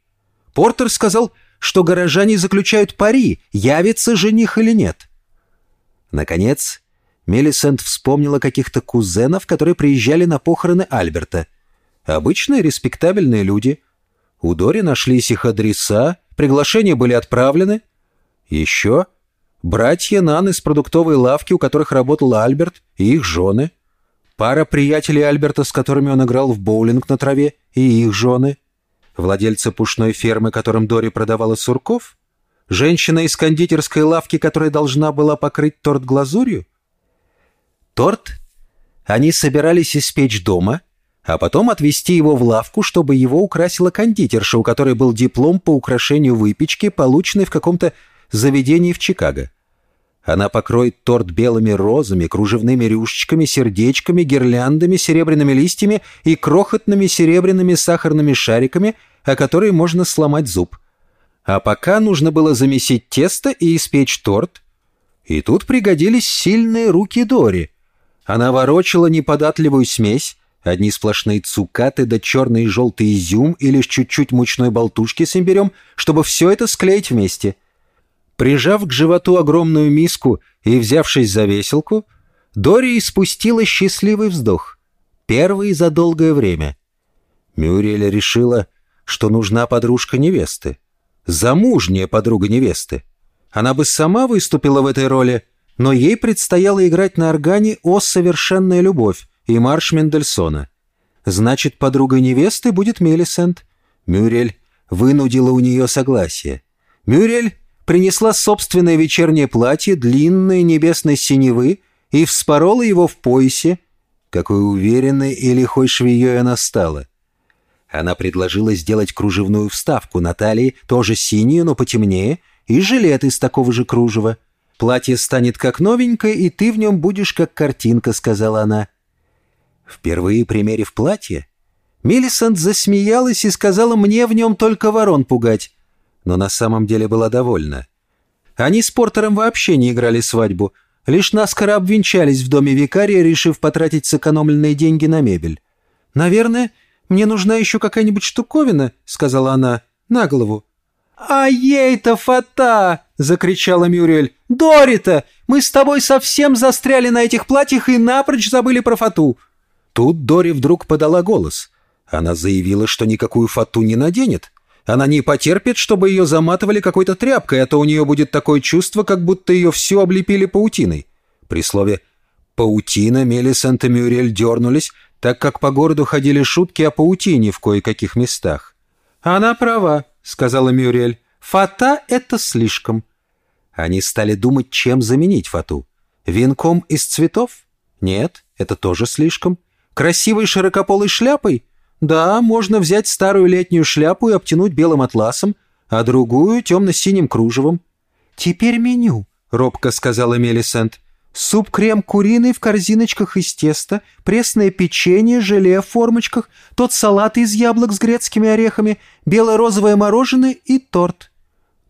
Портер сказал, что горожане заключают пари, явится жених или нет. Наконец, Мелисент вспомнила каких-то кузенов, которые приезжали на похороны Альберта. Обычные респектабельные люди. У Дори нашлись их адреса, приглашения были отправлены. Еще братья Нан из продуктовой лавки, у которых работал Альберт, и их жены, пара приятелей Альберта, с которыми он играл в боулинг на траве, и их жены, владельцы пушной фермы, которым Дори продавала сурков, женщина из кондитерской лавки, которая должна была покрыть торт глазурью. Торт они собирались испечь дома, а потом отвезти его в лавку, чтобы его украсила кондитерша, у которой был диплом по украшению выпечки, полученный в каком-то заведении в Чикаго. Она покроет торт белыми розами, кружевными рюшечками, сердечками, гирляндами, серебряными листьями и крохотными серебряными сахарными шариками, о которые можно сломать зуб. А пока нужно было замесить тесто и испечь торт. И тут пригодились сильные руки Дори. Она ворочала неподатливую смесь, одни сплошные цукаты да черный и желтый изюм и лишь чуть-чуть мучной болтушки с имбирем, чтобы все это склеить вместе — Прижав к животу огромную миску и взявшись за веселку, Дори испустила счастливый вздох. Первый за долгое время. Мюриэль решила, что нужна подружка невесты. Замужняя подруга невесты. Она бы сама выступила в этой роли, но ей предстояло играть на органе «О совершенная любовь» и марш Мендельсона. Значит, подругой невесты будет Мелисент. Мюрель вынудила у нее согласие. Мюрель принесла собственное вечернее платье, длинное, небесной синевы, и вспорола его в поясе. Какой уверенной и лихой швеей она стала. Она предложила сделать кружевную вставку на талии, тоже синюю, но потемнее, и жилет из такого же кружева. «Платье станет как новенькое, и ты в нем будешь как картинка», — сказала она. Впервые примерив платье, Миллисант засмеялась и сказала мне в нем только ворон пугать но на самом деле была довольна. Они с Портером вообще не играли свадьбу, лишь наскоро обвенчались в доме викария, решив потратить сэкономленные деньги на мебель. «Наверное, мне нужна еще какая-нибудь штуковина», — сказала она, — «на голову». «А ей-то фата!» — закричала Мюрель. «Дорита, мы с тобой совсем застряли на этих платьях и напрочь забыли про фату». Тут Дори вдруг подала голос. Она заявила, что никакую фату не наденет. Она не потерпит, чтобы ее заматывали какой-то тряпкой, а то у нее будет такое чувство, как будто ее все облепили паутиной. При слове «паутина» Мелисент и Мюрель дернулись, так как по городу ходили шутки о паутине в кое-каких местах. «Она права», — сказала Мюрель. «Фата — это слишком». Они стали думать, чем заменить фату. Венком из цветов? Нет, это тоже слишком. Красивой широкополой шляпой? Да, можно взять старую летнюю шляпу и обтянуть белым атласом, а другую темно-синим кружевом. «Теперь меню», — робко сказала Мелисент. Суп-крем куриный в корзиночках из теста, пресное печенье, желе в формочках, тот салат из яблок с грецкими орехами, бело-розовое мороженое и торт.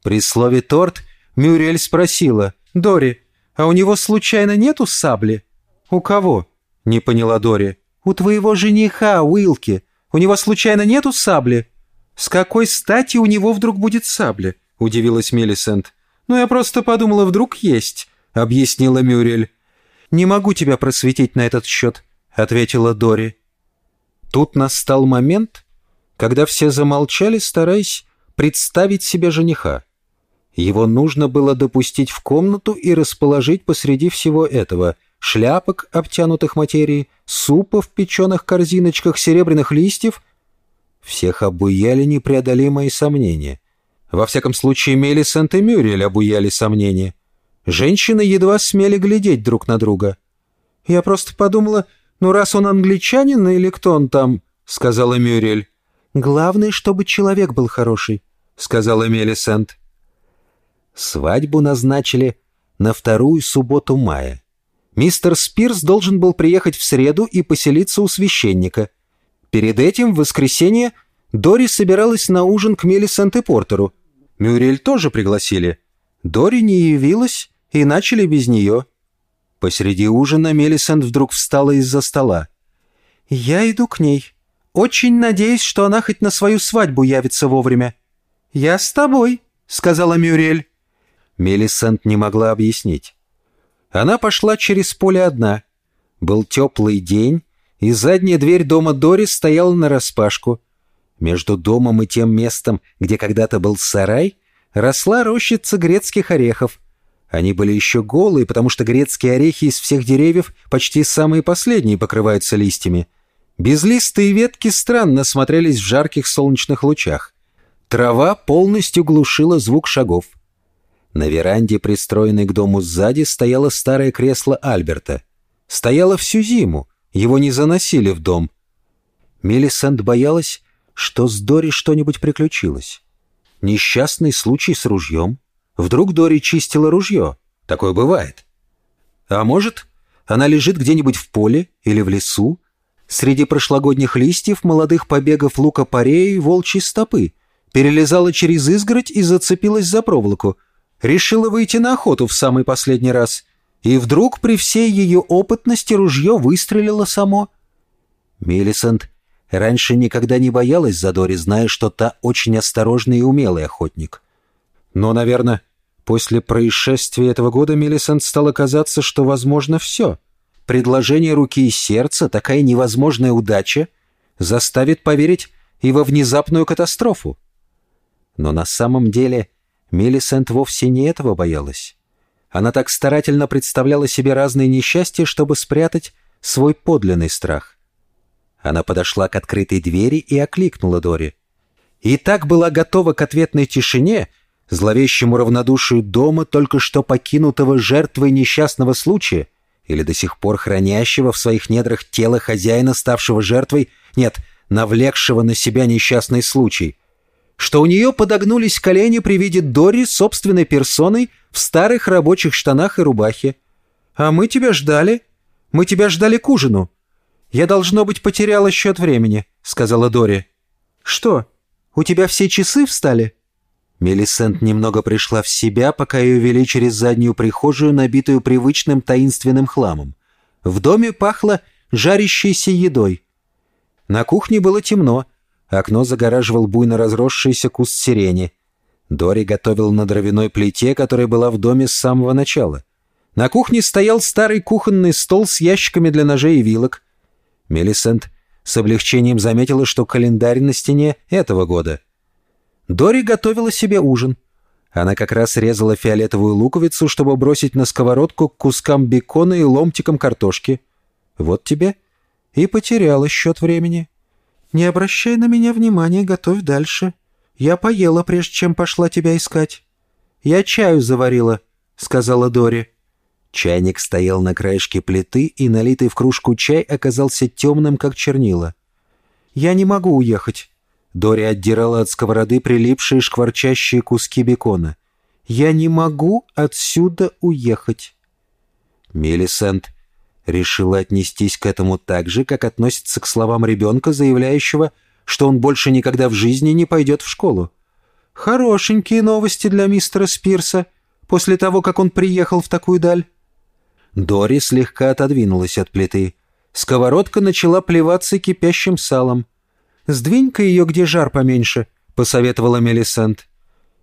При слове «торт» Мюрель спросила. «Дори, а у него случайно нету сабли?» «У кого?» — не поняла Дори. «У твоего жениха, Уилки. У него случайно нету сабли?» «С какой стати у него вдруг будет сабля?» — удивилась Мелисент. «Ну, я просто подумала, вдруг есть», — объяснила Мюрель. «Не могу тебя просветить на этот счет», — ответила Дори. Тут настал момент, когда все замолчали, стараясь представить себе жениха. Его нужно было допустить в комнату и расположить посреди всего этого шляпок, обтянутых материей, супа в печеных корзиночках, серебряных листьев. Всех обуяли непреодолимые сомнения. Во всяком случае, Мелисент и Мюрель обуяли сомнения. Женщины едва смели глядеть друг на друга. «Я просто подумала, ну раз он англичанин или кто он там?» — сказала Мюрель. «Главное, чтобы человек был хороший», — сказала Мелисент. Свадьбу назначили на вторую субботу мая. Мистер Спирс должен был приехать в среду и поселиться у священника. Перед этим, в воскресенье, Дори собиралась на ужин к Мелисент и Портеру. Мюрель тоже пригласили. Дори не явилась, и начали без нее. Посреди ужина Мелисент вдруг встала из-за стола. «Я иду к ней. Очень надеюсь, что она хоть на свою свадьбу явится вовремя». «Я с тобой», — сказала Мюрель. Мелисент не могла объяснить. Она пошла через поле одна. Был теплый день, и задняя дверь дома Дори стояла нараспашку. Между домом и тем местом, где когда-то был сарай, росла рощица грецких орехов. Они были еще голые, потому что грецкие орехи из всех деревьев почти самые последние покрываются листьями. Безлистые ветки странно смотрелись в жарких солнечных лучах. Трава полностью глушила звук шагов. На веранде, пристроенной к дому сзади, стояло старое кресло Альберта. Стояло всю зиму, его не заносили в дом. Мелисент боялась, что с Дори что-нибудь приключилось. Несчастный случай с ружьем. Вдруг Дори чистила ружье. Такое бывает. А может, она лежит где-нибудь в поле или в лесу, среди прошлогодних листьев, молодых побегов лука-пореи и волчьей стопы, перелезала через изгородь и зацепилась за проволоку — решила выйти на охоту в самый последний раз, и вдруг при всей ее опытности ружье выстрелило само. Мелисент раньше никогда не боялась Задори, зная, что та очень осторожный и умелый охотник. Но, наверное, после происшествия этого года Мелисент стало казаться, что возможно все. Предложение руки и сердца, такая невозможная удача, заставит поверить и во внезапную катастрофу. Но на самом деле Мелисент вовсе не этого боялась. Она так старательно представляла себе разные несчастья, чтобы спрятать свой подлинный страх. Она подошла к открытой двери и окликнула Дори. И так была готова к ответной тишине, зловещему равнодушию дома, только что покинутого жертвой несчастного случая, или до сих пор хранящего в своих недрах тело хозяина, ставшего жертвой, нет, навлекшего на себя несчастный случай — что у нее подогнулись колени при виде Дори собственной персоной в старых рабочих штанах и рубахе. «А мы тебя ждали. Мы тебя ждали к ужину. Я, должно быть, потеряла счет времени», — сказала Дори. «Что, у тебя все часы встали?» Мелисент немного пришла в себя, пока ее вели через заднюю прихожую, набитую привычным таинственным хламом. В доме пахло жарящейся едой. На кухне было темно, Окно загораживал буйно разросшийся куст сирени. Дори готовил на дровяной плите, которая была в доме с самого начала. На кухне стоял старый кухонный стол с ящиками для ножей и вилок. Мелисент с облегчением заметила, что календарь на стене этого года. Дори готовила себе ужин. Она как раз резала фиолетовую луковицу, чтобы бросить на сковородку кускам бекона и ломтикам картошки. Вот тебе И потеряла счет времени. Не обращай на меня внимания, готовь дальше. Я поела, прежде чем пошла тебя искать. Я чаю заварила, сказала Дори. Чайник стоял на краешке плиты, и налитый в кружку чай оказался темным, как чернила. «Я не могу уехать». Дори отдирала от сковороды прилипшие шкварчащие куски бекона. «Я не могу отсюда уехать». Мелисент решила отнестись к этому так же, как относится к словам ребенка, заявляющего, что он больше никогда в жизни не пойдет в школу. «Хорошенькие новости для мистера Спирса, после того, как он приехал в такую даль». Дори слегка отодвинулась от плиты. Сковородка начала плеваться кипящим салом. «Сдвинь-ка ее, где жар поменьше», — посоветовала Мелисент.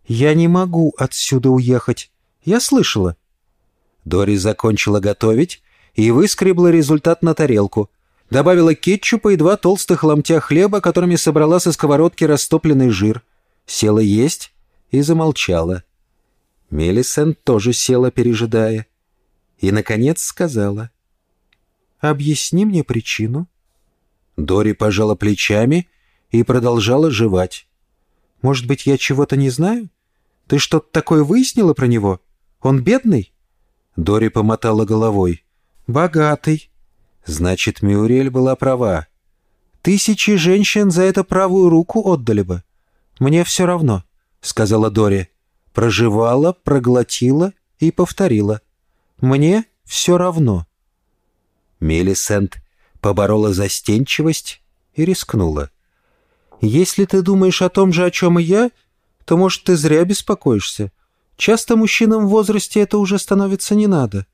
«Я не могу отсюда уехать. Я слышала». Дори закончила готовить и выскребла результат на тарелку. Добавила кетчупа и два толстых ломтя хлеба, которыми собрала со сковородки растопленный жир. Села есть и замолчала. Мелисент тоже села, пережидая. И, наконец, сказала. «Объясни мне причину». Дори пожала плечами и продолжала жевать. «Может быть, я чего-то не знаю? Ты что-то такое выяснила про него? Он бедный?» Дори помотала головой. «Богатый». Значит, Мюрель была права. «Тысячи женщин за это правую руку отдали бы. Мне все равно», — сказала Дори. Проживала, проглотила и повторила. «Мне все равно». Мелисент поборола застенчивость и рискнула. «Если ты думаешь о том же, о чем и я, то, может, ты зря беспокоишься. Часто мужчинам в возрасте это уже становится не надо».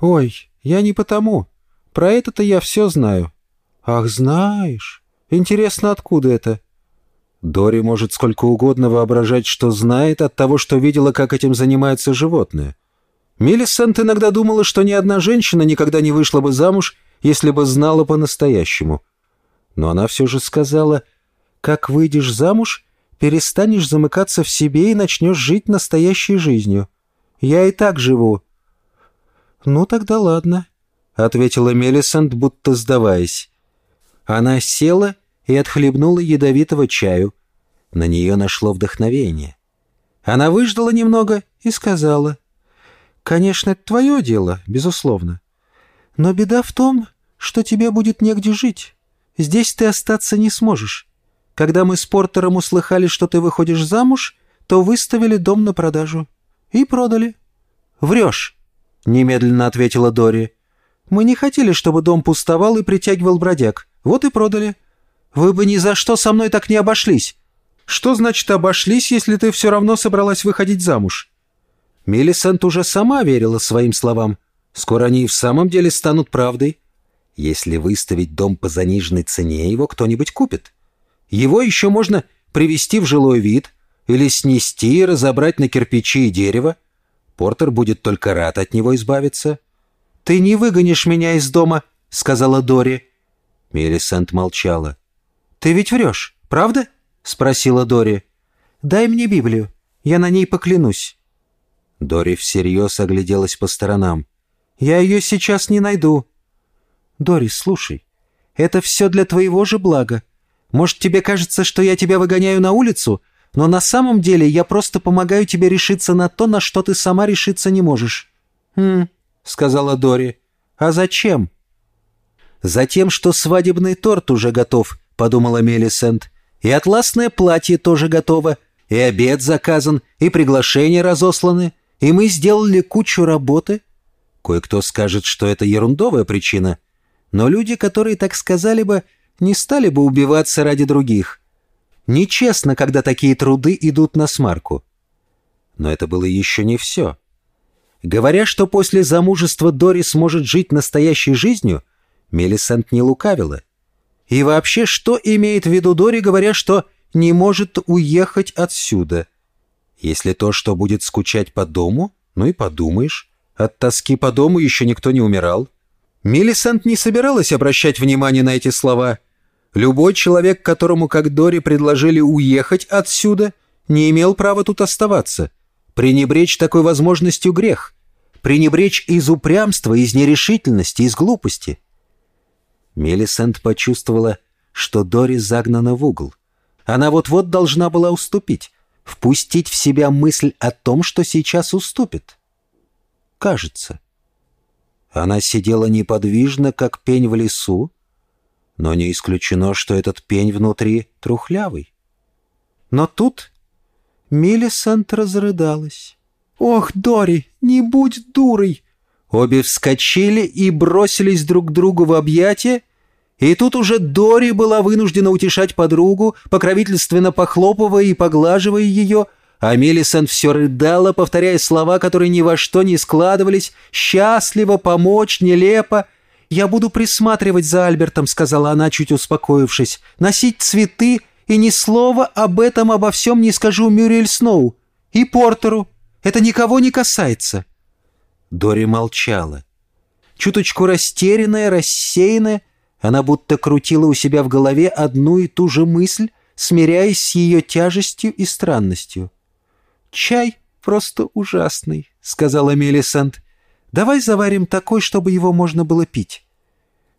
«Ой, я не потому. Про это-то я все знаю». «Ах, знаешь. Интересно, откуда это?» Дори может сколько угодно воображать, что знает от того, что видела, как этим занимаются животные. Миллисент иногда думала, что ни одна женщина никогда не вышла бы замуж, если бы знала по-настоящему. Но она все же сказала, «Как выйдешь замуж, перестанешь замыкаться в себе и начнешь жить настоящей жизнью. Я и так живу». «Ну, тогда ладно», — ответила Мелисанд, будто сдаваясь. Она села и отхлебнула ядовитого чаю. На нее нашло вдохновение. Она выждала немного и сказала, «Конечно, это твое дело, безусловно. Но беда в том, что тебе будет негде жить. Здесь ты остаться не сможешь. Когда мы с Портером услыхали, что ты выходишь замуж, то выставили дом на продажу. И продали». «Врешь», — немедленно ответила Дори. «Мы не хотели, чтобы дом пустовал и притягивал бродяг. Вот и продали. Вы бы ни за что со мной так не обошлись». «Что значит обошлись, если ты все равно собралась выходить замуж?» Мелисент уже сама верила своим словам. Скоро они и в самом деле станут правдой. Если выставить дом по заниженной цене, его кто-нибудь купит. Его еще можно привести в жилой вид или снести и разобрать на кирпичи и дерево. Портер будет только рад от него избавиться. «Ты не выгонишь меня из дома», — сказала Дори. Мелисент молчала. «Ты ведь врешь, правда?» — спросила Дори. «Дай мне Библию, я на ней поклянусь». Дори всерьез огляделась по сторонам. «Я ее сейчас не найду». «Дори, слушай, это все для твоего же блага. Может, тебе кажется, что я тебя выгоняю на улицу, но на самом деле я просто помогаю тебе решиться на то, на что ты сама решиться не можешь». «Хм», — сказала Дори. «А зачем?» «Затем, что свадебный торт уже готов», — подумала Мелисент. «И атласное платье тоже готово, и обед заказан, и приглашения разосланы, и мы сделали кучу работы. Кое-кто скажет, что это ерундовая причина, но люди, которые так сказали бы, не стали бы убиваться ради других. Нечестно, когда такие труды идут на смарку. Но это было еще не все. Говоря, что после замужества Дори сможет жить настоящей жизнью, Мелисент не лукавила. И вообще, что имеет в виду Дори, говоря, что не может уехать отсюда – если то, что будет скучать по дому, ну и подумаешь. От тоски по дому еще никто не умирал. Миллисент не собиралась обращать внимание на эти слова. Любой человек, которому, как Дори, предложили уехать отсюда, не имел права тут оставаться. Пренебречь такой возможностью грех. Пренебречь из упрямства, из нерешительности, из глупости. Мелисент почувствовала, что Дори загнана в угол. Она вот-вот должна была уступить, впустить в себя мысль о том, что сейчас уступит. Кажется. Она сидела неподвижно, как пень в лесу, но не исключено, что этот пень внутри трухлявый. Но тут Миллисент разрыдалась. «Ох, Дори, не будь дурой!» Обе вскочили и бросились друг к другу в объятия, и тут уже Дори была вынуждена утешать подругу, покровительственно похлопывая и поглаживая ее, а Мелисон все рыдала, повторяя слова, которые ни во что не складывались, «счастливо», «помочь», «нелепо». «Я буду присматривать за Альбертом», — сказала она, чуть успокоившись, «носить цветы, и ни слова об этом обо всем не скажу Мюрриэль Сноу и Портеру. Это никого не касается». Дори молчала. Чуточку растерянная, рассеянная, она будто крутила у себя в голове одну и ту же мысль, смиряясь с ее тяжестью и странностью. «Чай просто ужасный», — сказала Мелисанд. «Давай заварим такой, чтобы его можно было пить».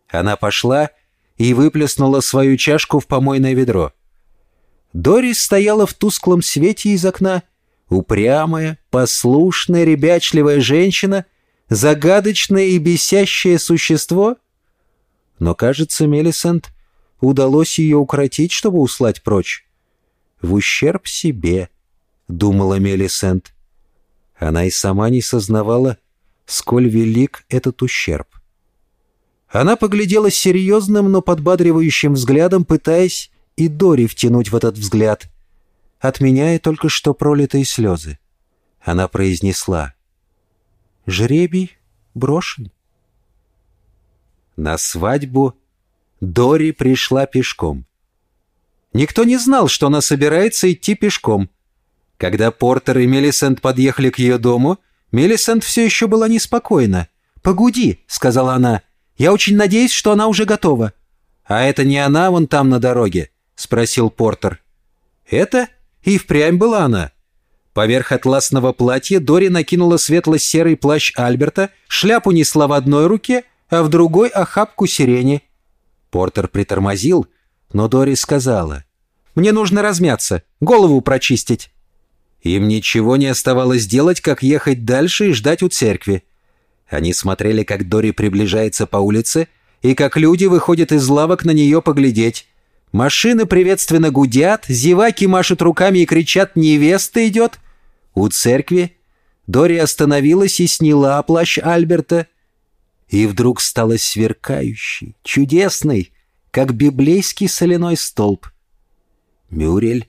Она пошла и выплеснула свою чашку в помойное ведро. Дорис стояла в тусклом свете из окна, упрямая, послушная, ребячливая женщина, загадочное и бесящее существо — но, кажется, Мелисент удалось ее укротить, чтобы услать прочь. В ущерб себе, думала Мелисент. Она и сама не сознавала, сколь велик этот ущерб. Она поглядела серьезным, но подбадривающим взглядом, пытаясь и Дори втянуть в этот взгляд, отменяя только что пролитые слезы. Она произнесла «Жребий брошен». На свадьбу Дори пришла пешком. Никто не знал, что она собирается идти пешком. Когда Портер и Мелисент подъехали к ее дому, Мелисент все еще была неспокойна. «Погоди», — сказала она, — «я очень надеюсь, что она уже готова». «А это не она вон там на дороге?» — спросил Портер. «Это и впрямь была она». Поверх атласного платья Дори накинула светло-серый плащ Альберта, шляпу несла в одной руке — а в другой охапку сирени. Портер притормозил, но Дори сказала, «Мне нужно размяться, голову прочистить». Им ничего не оставалось делать, как ехать дальше и ждать у церкви. Они смотрели, как Дори приближается по улице, и как люди выходят из лавок на нее поглядеть. Машины приветственно гудят, зеваки машут руками и кричат «Невеста идет!». У церкви Дори остановилась и сняла плащ Альберта, и вдруг стала сверкающей, чудесной, как библейский соляной столб. Мюрель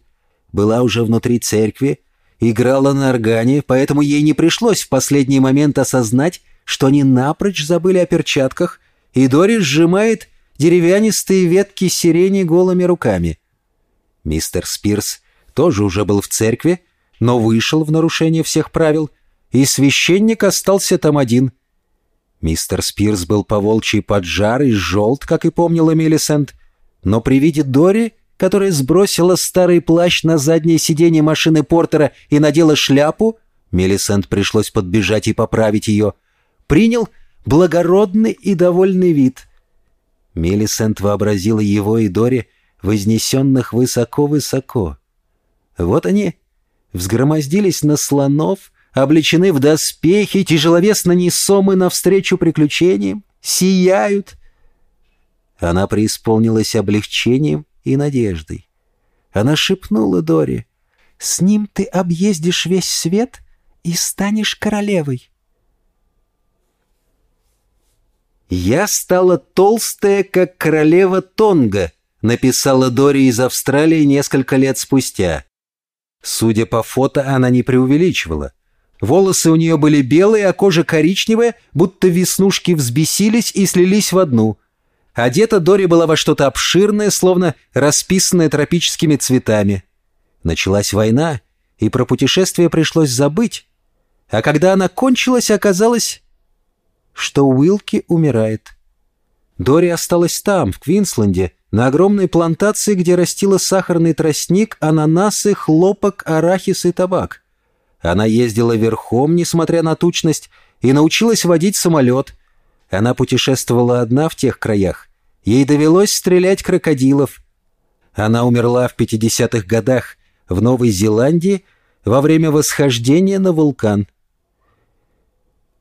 была уже внутри церкви, играла на органе, поэтому ей не пришлось в последний момент осознать, что они напрочь забыли о перчатках, и Дори сжимает деревянистые ветки сирени голыми руками. Мистер Спирс тоже уже был в церкви, но вышел в нарушение всех правил, и священник остался там один — Мистер Спирс был поволчий поджар и желт, как и помнила Мелисент, но при виде Дори, которая сбросила старый плащ на заднее сиденье машины Портера и надела шляпу, Мелисент пришлось подбежать и поправить ее, принял благородный и довольный вид. Мелисент вообразила его и Дори вознесенных высоко-высоко. Вот они взгромоздились на слонов, облечены в доспехи, тяжеловесно несомы навстречу приключениям, сияют. Она преисполнилась облегчением и надеждой. Она шепнула Дори, «С ним ты объездишь весь свет и станешь королевой». «Я стала толстая, как королева Тонга», написала Дори из Австралии несколько лет спустя. Судя по фото, она не преувеличивала. Волосы у нее были белые, а кожа коричневая, будто веснушки взбесились и слились в одну. Одета Дори была во что-то обширное, словно расписанное тропическими цветами. Началась война, и про путешествие пришлось забыть. А когда она кончилась, оказалось, что Уилки умирает. Дори осталась там, в Квинсленде, на огромной плантации, где растила сахарный тростник, ананасы, хлопок, арахис и табак. Она ездила верхом, несмотря на тучность, и научилась водить самолет. Она путешествовала одна в тех краях, Ей довелось стрелять крокодилов. Она умерла в 50-х годах в Новой Зеландии во время восхождения на вулкан.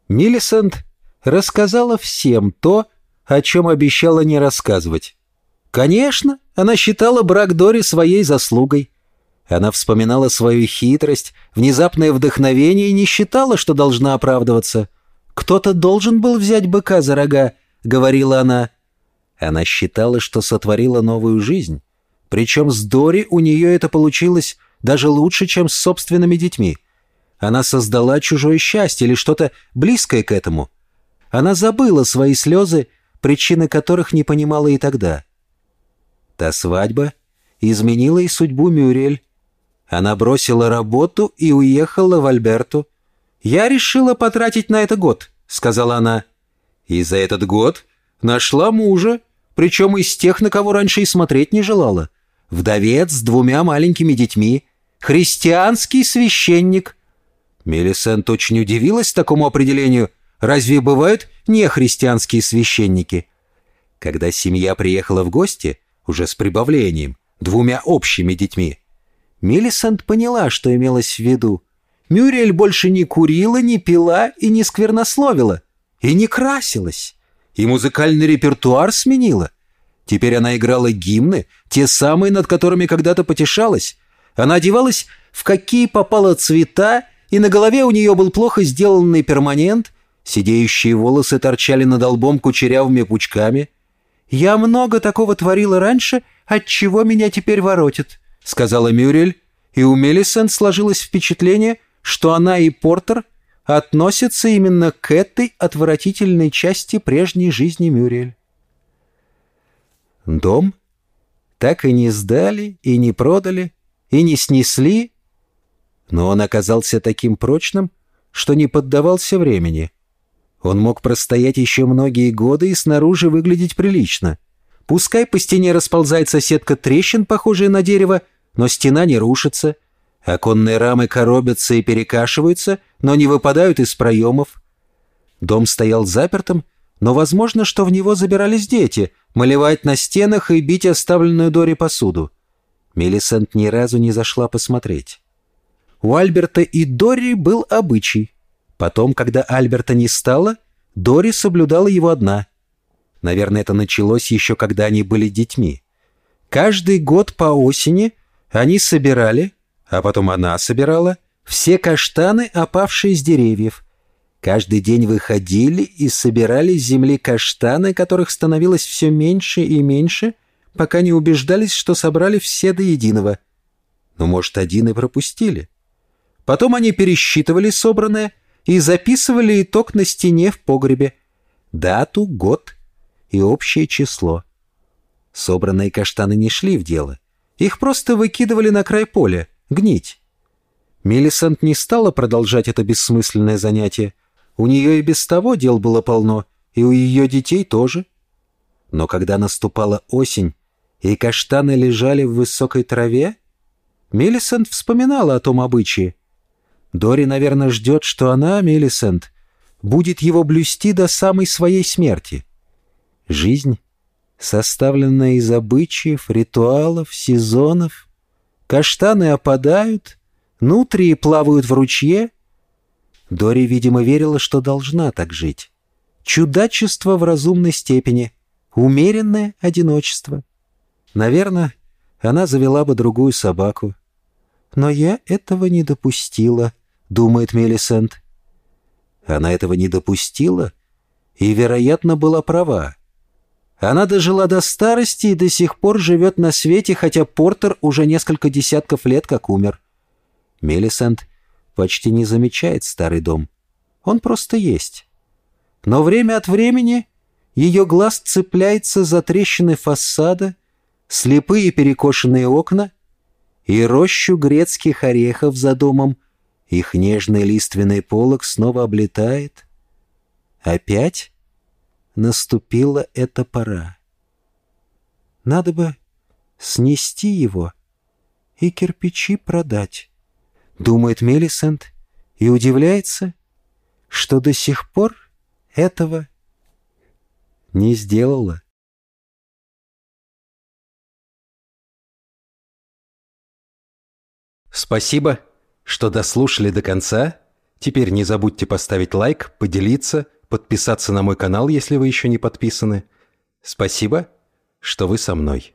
Миллисент рассказала всем то, о чем обещала не рассказывать. Конечно, она считала брак Дори своей заслугой. Она вспоминала свою хитрость, внезапное вдохновение и не считала, что должна оправдываться. «Кто-то должен был взять быка за рога», — говорила она. Она считала, что сотворила новую жизнь. Причем с Дори у нее это получилось даже лучше, чем с собственными детьми. Она создала чужое счастье или что-то близкое к этому. Она забыла свои слезы, причины которых не понимала и тогда. Та свадьба изменила и судьбу Мюрель. Она бросила работу и уехала в Альберту. «Я решила потратить на это год», — сказала она. «И за этот год нашла мужа, причем из тех, на кого раньше и смотреть не желала. Вдовец с двумя маленькими детьми, христианский священник». Мелисент очень удивилась такому определению. Разве бывают нехристианские священники? Когда семья приехала в гости, уже с прибавлением, двумя общими детьми, Мелисент поняла, что имелось в виду. Мюрриэль больше не курила, не пила и не сквернословила. И не красилась. И музыкальный репертуар сменила. Теперь она играла гимны, те самые, над которыми когда-то потешалась. Она одевалась в какие попало цвета, и на голове у нее был плохо сделанный перманент, сидеющие волосы торчали над лбом кучерявыми пучками. «Я много такого творила раньше, от чего меня теперь воротит», — сказала Мюрель, и у Мелисент сложилось впечатление, что она и Портер относятся именно к этой отвратительной части прежней жизни Мюрель. Дом так и не сдали, и не продали, и не снесли, но он оказался таким прочным, что не поддавался времени. Он мог простоять еще многие годы и снаружи выглядеть прилично. Пускай по стене расползается сетка трещин, похожая на дерево, но стена не рушится. Оконные рамы коробятся и перекашиваются, но не выпадают из проемов. Дом стоял запертым, но возможно, что в него забирались дети, малевать на стенах и бить оставленную Дори посуду. Мелисент ни разу не зашла посмотреть. У Альберта и Дори был обычай. Потом, когда Альберта не стало, Дори соблюдала его одна. Наверное, это началось еще когда они были детьми. Каждый год по осени они собирали, а потом она собирала, все каштаны, опавшие с деревьев. Каждый день выходили и собирали с земли каштаны, которых становилось все меньше и меньше, пока не убеждались, что собрали все до единого. Но, может, один и пропустили. Потом они пересчитывали собранное и записывали итог на стене в погребе. Дату, год и общее число. Собранные каштаны не шли в дело. Их просто выкидывали на край поля, гнить. Мелисент не стала продолжать это бессмысленное занятие. У нее и без того дел было полно, и у ее детей тоже. Но когда наступала осень, и каштаны лежали в высокой траве, Мелисент вспоминала о том обычае. Дори, наверное, ждет, что она, Мелисент, будет его блюсти до самой своей смерти. Жизнь, составленная из обычаев, ритуалов, сезонов. Каштаны опадают, нутрии плавают в ручье. Дори, видимо, верила, что должна так жить. Чудачество в разумной степени, умеренное одиночество. Наверное, она завела бы другую собаку. Но я этого не допустила, думает Мелисент. Она этого не допустила и, вероятно, была права. Она дожила до старости и до сих пор живет на свете, хотя Портер уже несколько десятков лет как умер. Мелисент почти не замечает старый дом. Он просто есть. Но время от времени ее глаз цепляется за трещины фасада, слепые перекошенные окна и рощу грецких орехов за домом — их нежный лиственный полог снова облетает. Опять наступила эта пора. Надо бы снести его и кирпичи продать, думает Мелисент и удивляется, что до сих пор этого не сделала. Спасибо, что дослушали до конца. Теперь не забудьте поставить лайк, поделиться – подписаться на мой канал, если вы еще не подписаны. Спасибо, что вы со мной.